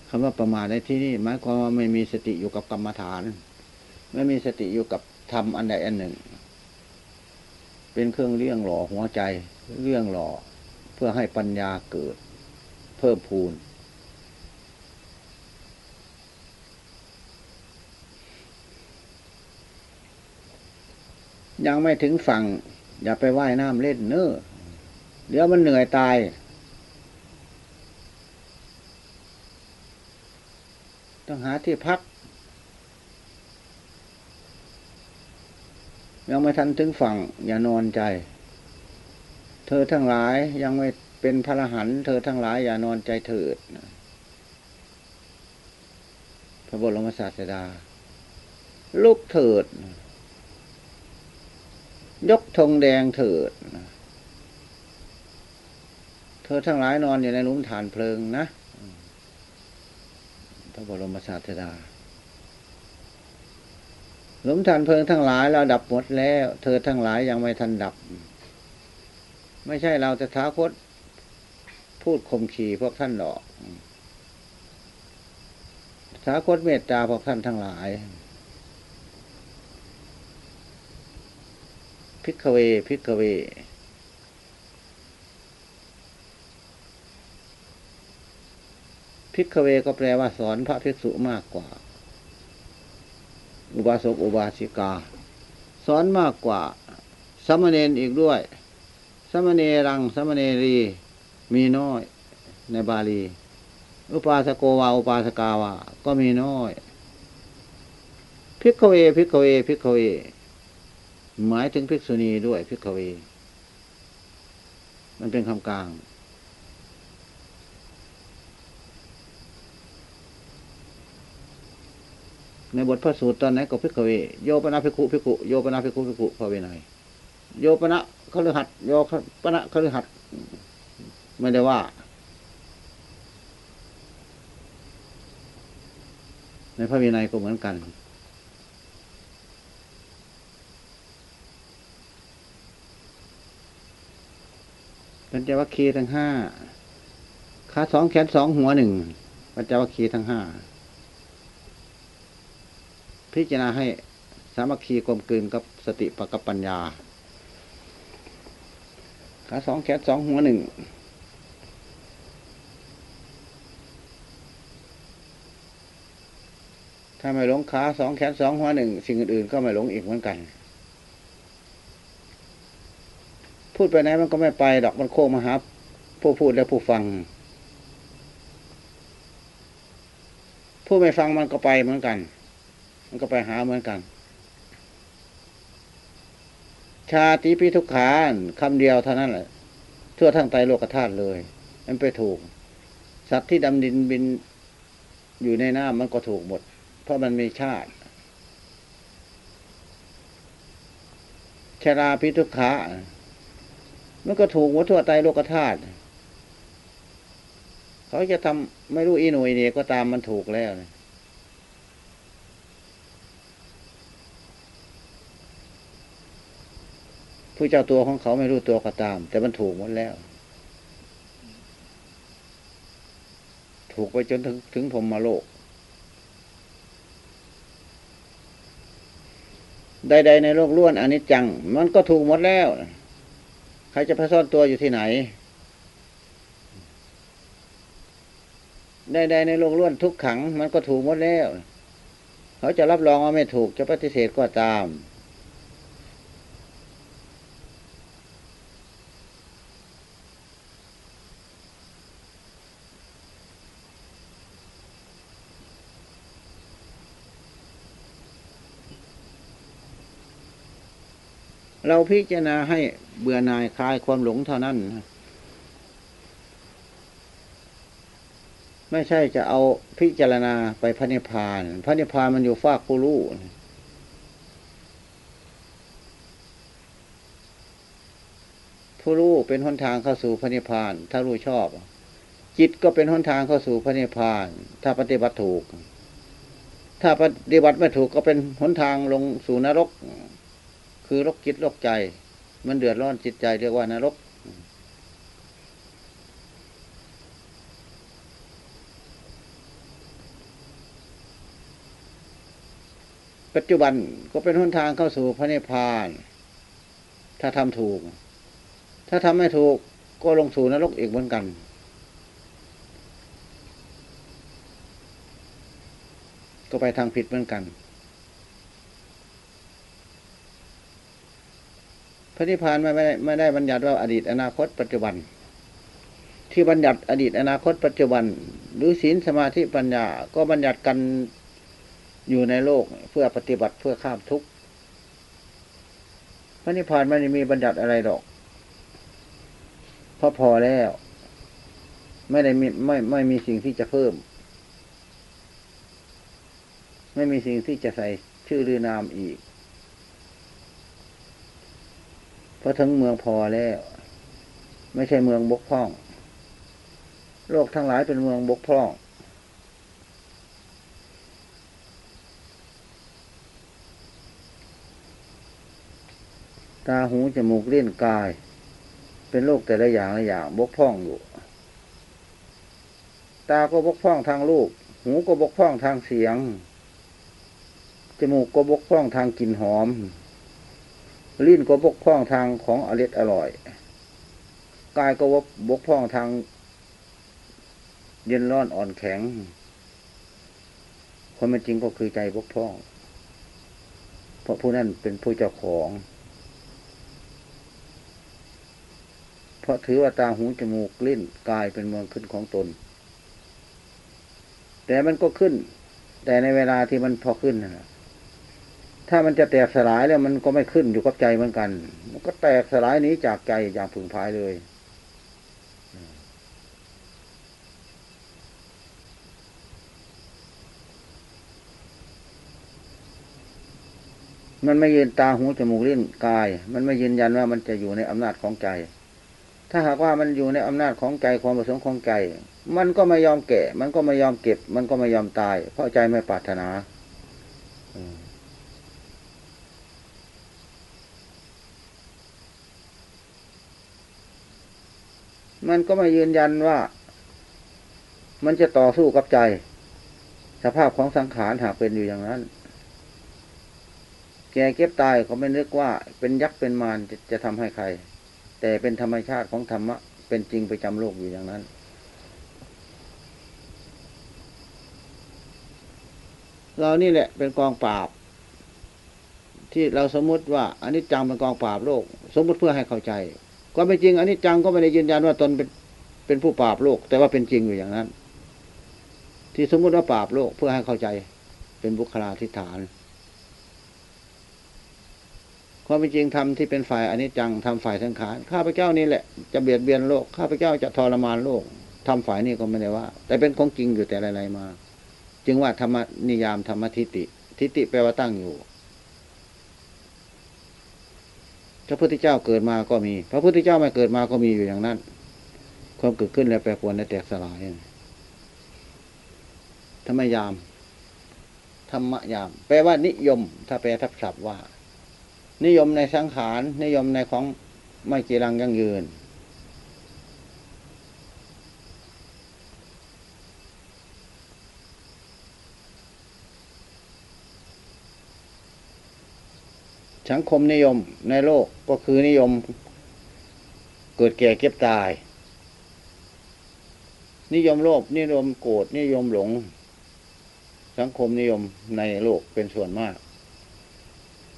คำว่าประมาทในที่นี่หมายความว่าไม่มีสติอยู่กับกรรมฐาน ไม่มีสติอยู่กับธรรมอันใดอันหนึ่ง เป็นเครื่องเลี้ยงหล่อหัวใจเลี้ยงหล่อเพื่อให้ปัญญาเกิด เพิ่มพูน ยังไม่ถึงฝั่ง อย่าไปว่ายน้ำเล่นเน้อเดี๋ยวมันเหนื่อยตายต้องหาที่พัก ยังไม่ทันถึงฝั่ง อย่านอนใจ เธอทั้งหลายยังไม่เป็นพระรหันต์เธอทั้งหลายอย่านอนใจเถิดพระบรมศาสดา ลุกเถิด ยกธงแดงเถิด เธอทั้งหลายนอนอยู่ในหลุมฐานเพลิงนะ พระบรมศาสดา หลุมฐานเพลิงทั้งหลายเราดับหมดแล้ว เธอทั้งหลายยังไม่ทันดับ ไม่ใช่เราจะท้าคตพูดข่มขีพวกท่านหรอกตถาคตเมตตาพวกท่านทั้งหลาย ภิกขเว ภิกขเว ภิกขเวก็แปลว่าสอนพระภิกษุมากกว่า อุบาสกอุบาสิกา สอนมากกว่าสามเณรอีกด้วย สามเณรัง สามเณรีมีน้อยในบาลี อุปาสโกวาอุปาสกาวาก็มีน้อยพิกเวพิกเวพิกเวหมายถึงภิกษุณีด้วยพิกเว มันเป็นคำกลาง ในบทพระสูตรตอนไหนก็พิกเวโยปนาภิกขุภิกุโยปนาภิกขุภิกุพระเวไนยโยปนะคฤหัสถ์โยปนะคฤหัสถ์ไม่ได้ว่า ในพระวินัยก็เหมือนกัน ปัญจวัคคีย์ทั้งห้าขาสองแขนสองหัวหนึ่งปัญจวัคคีย์ทั้งห้า พิจารณาให้สามัคคีกลมกลืนกับสติปกับปัญญาขาสองแขนสองหัวหนึ่งถ้าไม่หลงขาสองแขนสองหัวหนึ่งสิ่งอื่นๆก็ไม่หลงอีกเหมือนกัน พูดไปไหนมันก็ไม่ไปดอกมันโค้งมาหาผู้พูดและผู้ฟัง ผู้ไม่ฟังมันก็ไปเหมือนกัน มันก็ไปหาเหมือนกัน ชาติพิทุกขานคำเดียวเท่านั้นแหละทั่วทั้งไตโลกธาตุเลย มันไปถูก สัตว์ที่ดำดินบินอยู่ในน้ำมันก็ถูกหมด เพราะมันมีชาติ
ชราพิทุกขะมันก็ถูกวัตถุไตโลกธาตุเขาจะทำไม่รู้อีหน่วยเนี่ยก็ตามมันถูกแล้วนะ ผู้เจ้าตัวของเขาไม่รู้ตัวก็ตาม แต่มันถูกหมดแล้ว ถูกไปจนถึงถึงพรมมาโลก ใดๆในโลกล้วนอนิจจัง มันก็ถูกหมดแล้ว ใครจะพระซ่อนตัวอยู่ที่ไหนใดๆในโลกล้วนทุกขัง มันก็ถูกหมดแล้ว เขาจะรับรองว่าไม่ถูกจะปฏิเสธก็ตาม เราพิจารณาให้เบื่อหน่ายคลายความหลงเท่านั้นไม่ใช่จะเอาพิจารณาไปพระนิพพาน พระนิพพานมันอยู่ฟากกูรู้ผู้รู้เป็นหนทางเข้าสู่พระนิพพาน ถ้ารู้ชอบ จิตก็เป็นหนทางเข้าสู่พระนิพพาน ถ้าปฏิบัติถูก ถ้าปฏิบัติไม่ถูกก็เป็นหนทางลงสู่นรก คือโรคจิตโรคใจ มันเดือดร้อนจิตใจเรียกว่านรก ปัจจุบันก็เป็นหนทางเข้าสู่พระนิพพาน ถ้าทำถูก ถ้าทำไม่ถูกก็ลงสู่นรกอีกเหมือนกันก็ไปทางผิดเหมือนกัน พระนิพพานไม่ได้ไม่ได้บัญญัติว่าอดีตอนาคต ปัจจุบัน ที่บัญญัติอดีตอนาคต ปัจจุบัน หรือศีลสมาธิปัญญา ก็บัญญัติกันอยู่ในโลกเพื่อปฏิบัติเพื่อข้ามทุกข์พระนิพพานไม่ได้มีบัญญัติอะไรหรอกเพราะพอแล้ว ไม่ได้มีไม่ไม่มีสิ่งที่จะเพิ่ม ไม่มีสิ่งที่จะใส่ชื่อหรือนามอีก พอถึงเมืองพอแล้ว ไม่ใช่เมืองบกพร่อง โลกทั้งหลายเป็นเมืองบกพร่อง ตาหูจมูกเล่นกาย เป็นโลกแต่ละอย่างละอย่างบกพร่องอยู่ ตาก็บกพร่องทางรูปหูก็บกพร่องทางเสียง จมูกก็บกพร่องทางกลิ่นหอม ลิ้นก็บกพร่องทางของอริดอร่อยกายก็บกพร่องทาง เย็นร้อนอ่อนแข็งความเป็นจริงก็คือใจบกพร่อง เพราะผู้นั้นเป็นผู้เจ้าของ เพราะถือว่าตาหูจมูกลิ้นกายเป็นเมืองขึ้นของตน แต่มันก็ขึ้น แต่ในเวลาที่มันพอขึ้นนะ ถ้ามันจะแตกสลายแล้วมันก็ไม่ขึ้นอยู่กับใจเหมือนกัน มันก็แตกสลายนี้จากใจอย่างผึ่งพายเลยมันไม่ยืนตาหูจมูกลิ้นกาย มันไม่ยืนยันว่ามันจะอยู่ในอำนาจของใจ ถ้าหากว่ามันอยู่ในอำนาจของใจความประสงค์ของใจ มันก็ไม่ยอมแก่ มันก็ไม่ยอมเก็บ มันก็ไม่ยอมตาย เพราะใจไม่ปรารถนามั มันก็ไม่ยืนยันว่า มันจะต่อสู้กับใจ สภาพของสังขารหากเป็นอยู่อย่างนั้น แกเก็บตายเขาไม่นึกว่า เป็นยักษ์เป็นมารจะจะทำให้ใคร แต่เป็นธรรมชาติของธรรมะ เป็นจริงไปจำโลกอยู่อย่างนั้นเรานี่แหละเป็นกองปราบ ที่เราสมมติว่าอันนี้จังเป็นกองปราบโลก สมมติเพื่อให้เข้าใจ ก็ไม่จริงอันนี้จังก็ไม่ได้ยืนยันว่าตนเป็นเป็นผู้ปราบโลก แต่ว่าเป็นจริงอยู่อย่างนั้น ที่สมมุติว่าปราบโลกเพื่อให้เข้าใจเป็นบุคลาธิฐานความเป็นจริงทำที่เป็นฝ่ายอันนี้จังทำฝ่ายสังขารข้าพเจ้านี่แหละจะเบียดเบียนโลกข้าพเจ้าจะทรมานโลกทำฝ่ายนี้ก็ไม่ได้ว่า แต่เป็นของจริงอยู่แต่อะไรๆมา จึงว่าธรรมนิยามธรรมทิฏฐิทิฏฐิแปลว่าตั้งอยู่ พระพุทธเจ้าเกิดมาก็มี พระพุทธเจ้าไม่เกิดมาก็มีอยู่อย่างนั้น ความเกิดขึ้นและแปรปรวนและแตกสลายธรรมยาม ธรรมยาม แปลว่านิยม ถ้าแปลทับศัพท์ว่า นิยมในสังขาร นิยมในของไม่จีรังยั่งยืน สังคมนิยมในโลกก็คือนิยมเกิดแก่เก็บตาย นิยมโลภนิยมโกรธนิยมหลง สังคมนิยมในโลกเป็นส่วนมาก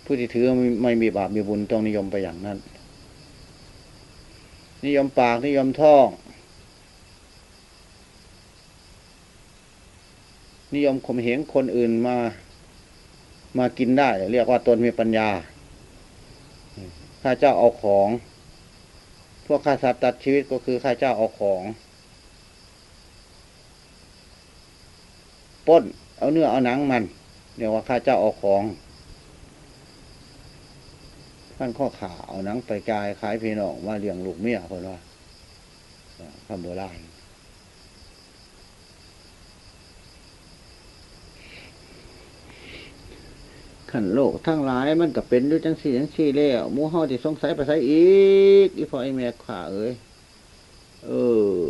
ผู้ที่ถือไม่มีบาปมีบุญต้องนิยมไปอย่างนั้น นิยมปากนิยมท้อง นิยมข่มเหงคนอื่นมามากินได้ เรียกว่าตนมีปัญญา ข้าเจ้าเอาของ พวกข้าสัตว์ตัดชีวิตก็คือข้าเจ้าเอาของป้น เอาเนื้อเอาหนังมันเรียกว่าข้าเจ้าเอาของท่านข้อขาเอาหนังไปกายขายพี่น้องมาเลี้ยงลูกเมียคนว่าคำโบราณ ขันโลกทั้งหลายมันก็เป็นด้วยจังสี่จังสี่แล้วมูห่อที่สงสัยไปใส่อีกอีพอไอแม่ขาเอ้ยเออ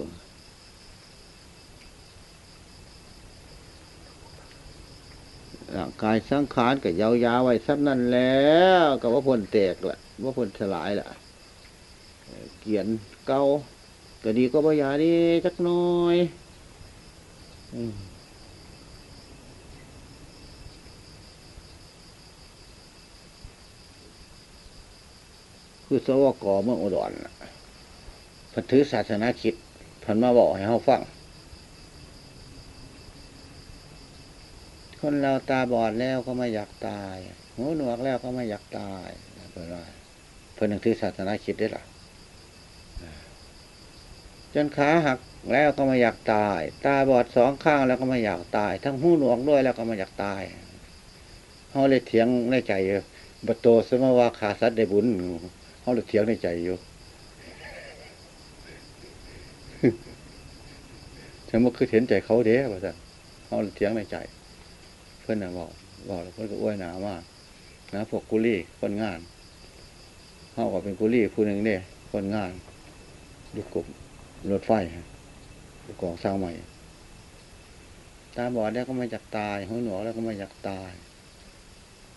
ร่างกายสังขารก็ยาวๆไว้ซับนั่นแล้วก็ว่าพ้นแตกละว่าพ้นสลายละเกียนเก่าก็ดีก็บ่ยาดีจักน้อย อืม คือสวกเมืองอุดรพันถือศาสนาคิดพันมาบอกให้เขาฟัง คนเราตาบอดแล้วก็ไม่อยากตายหูหนวกแล้วก็ไม่อยากตายเพื่อนว่าเพื่อนหนังถือศาสนาคิดได้หรอจนขาหักแล้วก็ไม่อยากตาย ตาบอดสองข้างแล้วก็ไม่อยากตาย ทั้งหูหนวกด้วยแล้วก็ไม่อยากตายเขาเลยเถียงในใจอยู่บโตสมว่าขาสัตว์ได้บุญ เขาเลยเถียงในใจอยู่ฉันว่าคือเห็นใจเขาเด้ป่ะจ๊ะเขาเลยเถียงในใจ เพื่อนน่ะบอกบอกแล้วเพื่อนก็อ้วยหนามากนะพวกกุลี่คนงานเขาก็เป็นกุลี่ผู้หนึ่งเนี่ยคนงานดูกลุ่มรถไฟดูกองสร้างใหม่ตาบอดแล้วก็ไม่อยากตายหูหนวกแล้วก็ไม่อยากตาย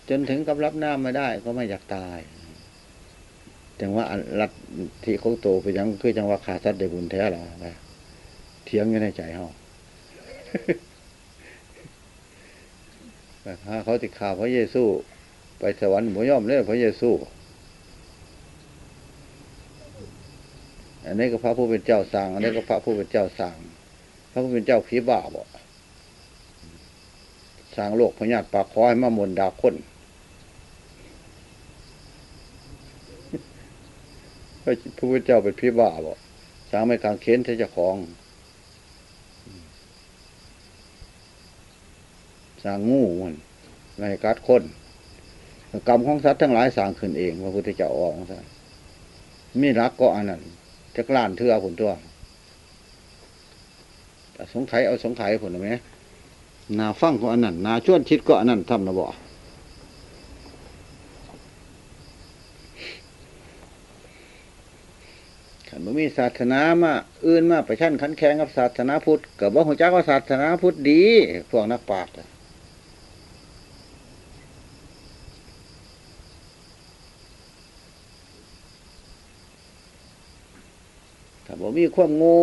จนถึงกับรับน้ำไม่ได้ก็ไม่อยากตาย แต่ว่าอันรัฐที่เขาโตไปยังคือจังว่าขาดสัตว์ได้บุญแท้หรอไปเถียงอยู่ในใจเขาถ้าเขาติดข่าวพระเยซูไปสวรรค์หมูย่อมเลยพระเยซูอันนี้ก็พระผู้เป็นเจ้าสร้างอันนี้ก็พระผู้เป็นเจ้าสร้างพระผู้เป็นเจ้าผีบ้าบ่สร้างโลกพญาติปากคอยมามนดาคน พระผู้เป็นเจ้าเป็นผีบ้าบ่สร้างไม่กางเขนเทเจ้าของสร้างงูมันไม่ให้กัดคนกรรมของสัตว์ทั้งหลายสร้างขึ้นเองพระพุทธเจ้าออกซะมีรักก็อันนั้นจะกล้านเทือผลตัวแต่สงไขเอาสงไขผลไหมนาฟังก็อันนั้นนาชวนชิดก็อันนั้นทำนะบ่ ขันบ่มีศาสนามาอื่นมาไปชั่นขันแข่งกับศาสนาพุทธกับว่าหัวจักว่าศาสนาพุทธดีพวกนักปราชญ์ถ้าบ่มีความงู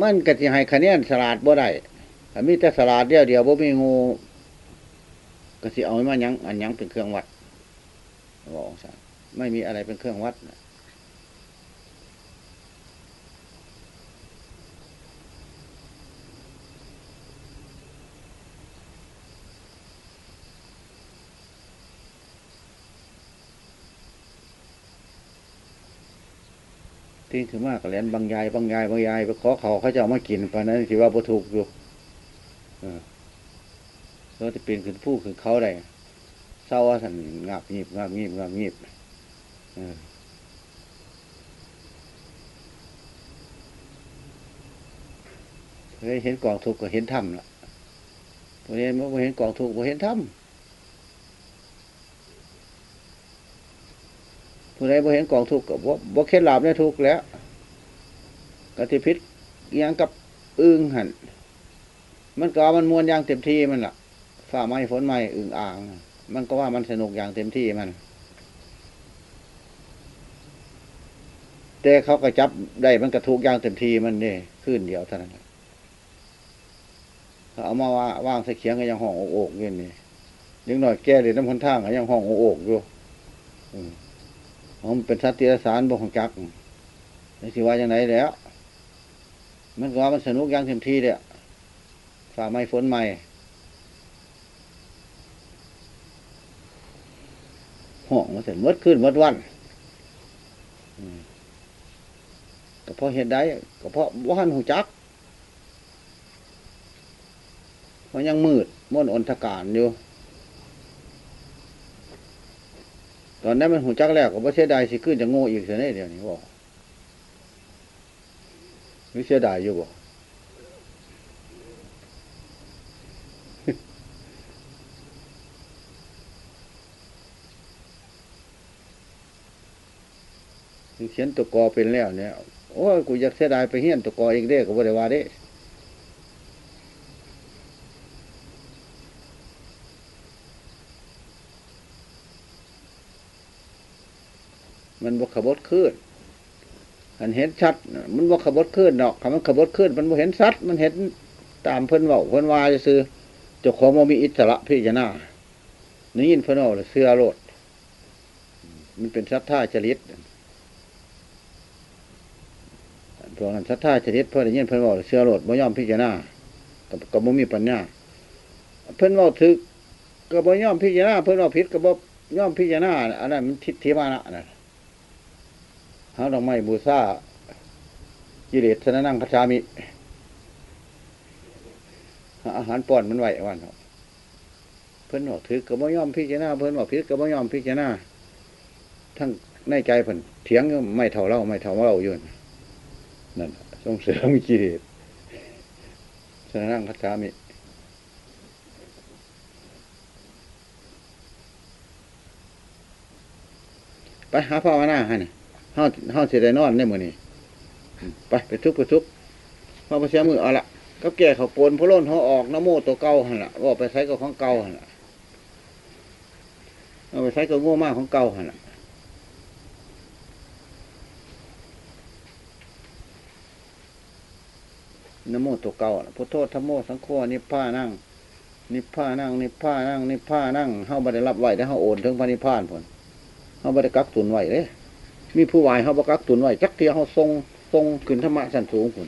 มันก็สิให้คะแนนสลาดบ่ได้ถ้ามีแต่สลาดเดียวเดียวบ่มีงูก็สิเอามายังอันยังเป็นเครื่องวัดบอกซะไม่มีอะไรเป็นเครื่องวัดนะ ที่ถือมากก็เรียนบางยายบางยายบางยายไปขอเขาเขาจะเอามากินไปนั้นถือว่าบ่ถูกอยู่เออแล้วจะเป็นขึ้นผู้ขึ้นเขาได้เศร้าว่าสันงับงีบงับงีบงับงีบเออผู้เห็นกองทุกข์ก็เห็นธรรมละผู้ใดบ่เห็นกองทุกข์บ่เห็นธรรม ผู้ใดบ่เห็นกองทุกข์ก็บ่บ่เคล็ดลับในทุกข์แล้วกติพิษยังกับอึ้งหันมันก็มันมวนอย่างเต็มที่มันล่ะฝ่าไม้ฝนไม้อึ่งอ่าง มันก็ว่ามันสนุกอย่างเต็มที่มัน แต่เขาก็จับได้มันกระทุกอย่างเต็มที่มันนี่ขึ้นเดียวเท่านั้นเขาเอามาว่าว่างใส่เขียงก็ยังห้องโอกโอกอยู่นี่ยังหน่อยแก้เลยน้ำคนทางก็ยังห้องโอกโอกอยู่ อืมเป็นสัตว์ติรสารบ่ของจักนี่สิว่าอย่างไรแล้ว มันก็ว่ามันสนุกอย่างเต็มที่เลยฝ่าไม้ฝนไม้ห้องมาเสร็จมดขึ้นมดวันก็เพราะเหตุใดก็เพราะว่าหันหูจักเพราะยังมืดม่วนอนทการอยู่ ตอนนั้นมันหูจักแล้วก็บ่เสียดายสิขึ้นจะโง่อีกเสียแน่เดียวนี้บอกไม่เสียดายอยู่บ่เขียนตัวกอเป็นแล้วเนี่ยโอ้ยกูอยากเสียดายไปเฮียนตัวกออีกเด้ก็บ่ได้ว่าเด้ มันบกขบดขึ้นมันเห็นชัด มันบกขบดขึ้นดอกคำมันขบดขึ้น มันบ่เห็นชัด มันเห็นตามเพิ่นเว่าเพิ่นวาจะซื้อเจ้าของมันมีอิสระพิจารณานี่ยินเพิ่นเอาเสื้อโลด มันเป็นชัดท่าจริตพวกนั้นชัดท่าจริตเพิ่นได้ยินเพิ่นว่าเสื้อโลดบ่ยอมพิจารณากับกับบ่มีปัญญาเพิ่นเว่าถึกก็บ่ยอมพิจารณาเพิ่นเว่าผิดก็บ่ยอมพิจารณาอันนั้นมันทิฏฐิมานะนะ หาดอกไม้บูชากิเลสสนะนั่งคาชามิหาอาหารป้อนมันไหววันเนาเพิ่นบอกถือกับบ่ยอมพิจารณาเพิ่นบอกพิษกับบ่ยอมพิจารณาทั้งในใจเพิ่นเถียงไม่เท่าเราไม่เท่าเราอยู่นั่นส่งเสริมกิเลสสนะนั่งคาชามิไปหาพ่อมาหน้าให้นี่ เฮาเฮาเสิได้นอนในมือนี้ไปไปทุกไปทุกพอไปเสียมือเอาละก็แก่เขาโกนพะโล้นเขาออกน้ำโมตัวเก่าหันละว่าไปใช้กับของเก่าหันละเอาไปใช้กับโง่มากของเก่าหันละน้ำโมตัวเก่าพุทโธธรรมโมสังโฆนิพพานั่งนิพพานั่งนิพพานั่งนิพพานั่งเฮาบ่ได้รับไหวได้เฮาโอนถึงพระนิพพานพุ่นเฮาบ่ได้กักตุนไหวเด้ มีผู้วายเขาบกักตุนไว้จักเทียเขาทรงทรงขึ้นธรรมะสันสูงผุน